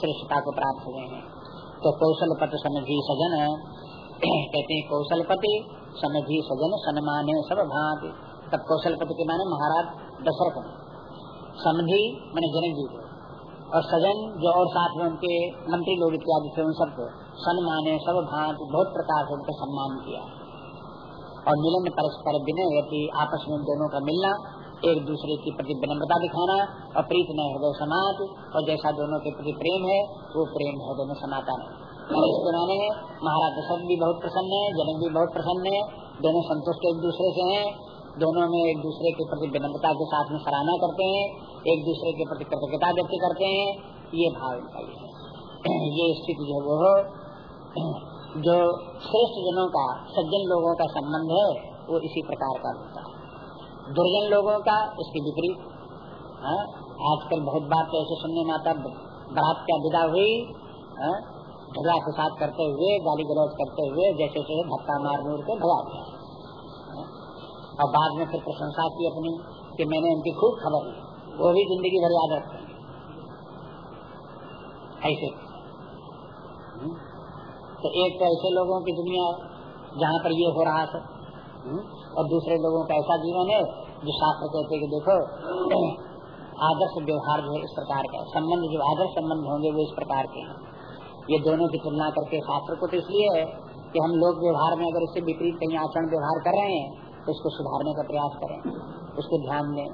श्रेष्ठता को प्राप्त हुए हैं। तो कौशल पत्र समझी सजन कहते हैं कौशलपति समझी सजन सन्माने सब भांति तब कौशलपति के माने महाराज दशरथ। समझी मैंने जनक जी को। और सजन जो और साथ में उनके मंत्री लोग इत्यादि थे उन सबको सन्माने सब भांति बहुत प्रकार से उनका सम्मान किया। और मिलन परस्पर विनय यदि आपस में दोनों का मिलना, एक दूसरे की प्रति विनम्रता दिखाना और प्रीत न हृदय समाज और जैसा दोनों के प्रति प्रेम है, वो प्रेम हृदय में समाता नहीं इसके माने महाराज दशरथ भी बहुत प्रसन्न है जनक भी बहुत प्रसन्न है दोनों संतुष्ट एक दूसरे से हैं दोनों में एक दूसरे के प्रति विनम्रता के साथ में सराहना करते हैं एक दूसरे के प्रति कृतज्ञता व्यक्त करते हैं ये भाव इनका ये *clears throat* स्थिति जो वो *clears throat* जो श्रेष्ठ जनों का सज्जन लोगों का संबंध है वो इसी प्रकार का होता है। दुर्जन लोगों का इसके विपरीत। हाँ, आजकल बहुत बात तो ऐसे सुनने में आता बात क्या विदा हुई? हाँ, झगड़ा फसाद करते हुए गाली गलौज करते हुए जैसे जैसे धक्का मार मूर के भगा दिया। और बाद में फिर प्रशंसा की अपनी कि मैंने उनकी खूब खबर ली। वो भी ज़िंदगी भर याद रखते ऐसे। तो एक तो ऐसे लोगों की दुनिया जहाँ पर ये हो रहा था। हम्म, और दूसरे लोगों का ऐसा जीवन है जो शास्त्र कहते कि देखो आदर्श व्यवहार जो है इस प्रकार का संबंध जो आदर्श संबंध होंगे वो इस प्रकार के हैं। ये दोनों की तुलना करके शास्त्र को तो इसलिए है कि हम लोग व्यवहार में अगर इससे विपरीत कहीं आचरण व्यवहार कर रहे हैं तो उसको सुधारने का प्रयास करें, उसको ध्यान दें।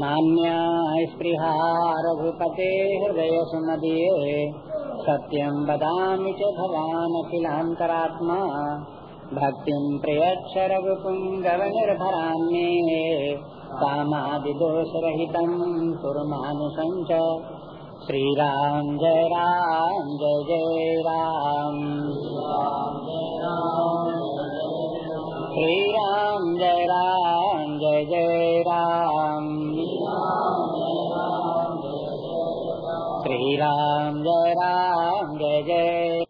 नान्या स्पृहा रघुपते हृदय सुमदीये सत्यम वदामि च भक्ति भक्तिं प्रयच्छ निर्भराने गवनिर्भरान्ये। कामादिदोषरहितं कुरुमानुषं च। श्रीराम जय राम, जय जय राम। श्रीराम जय राम, जय जय राम। राम जय राम जय जय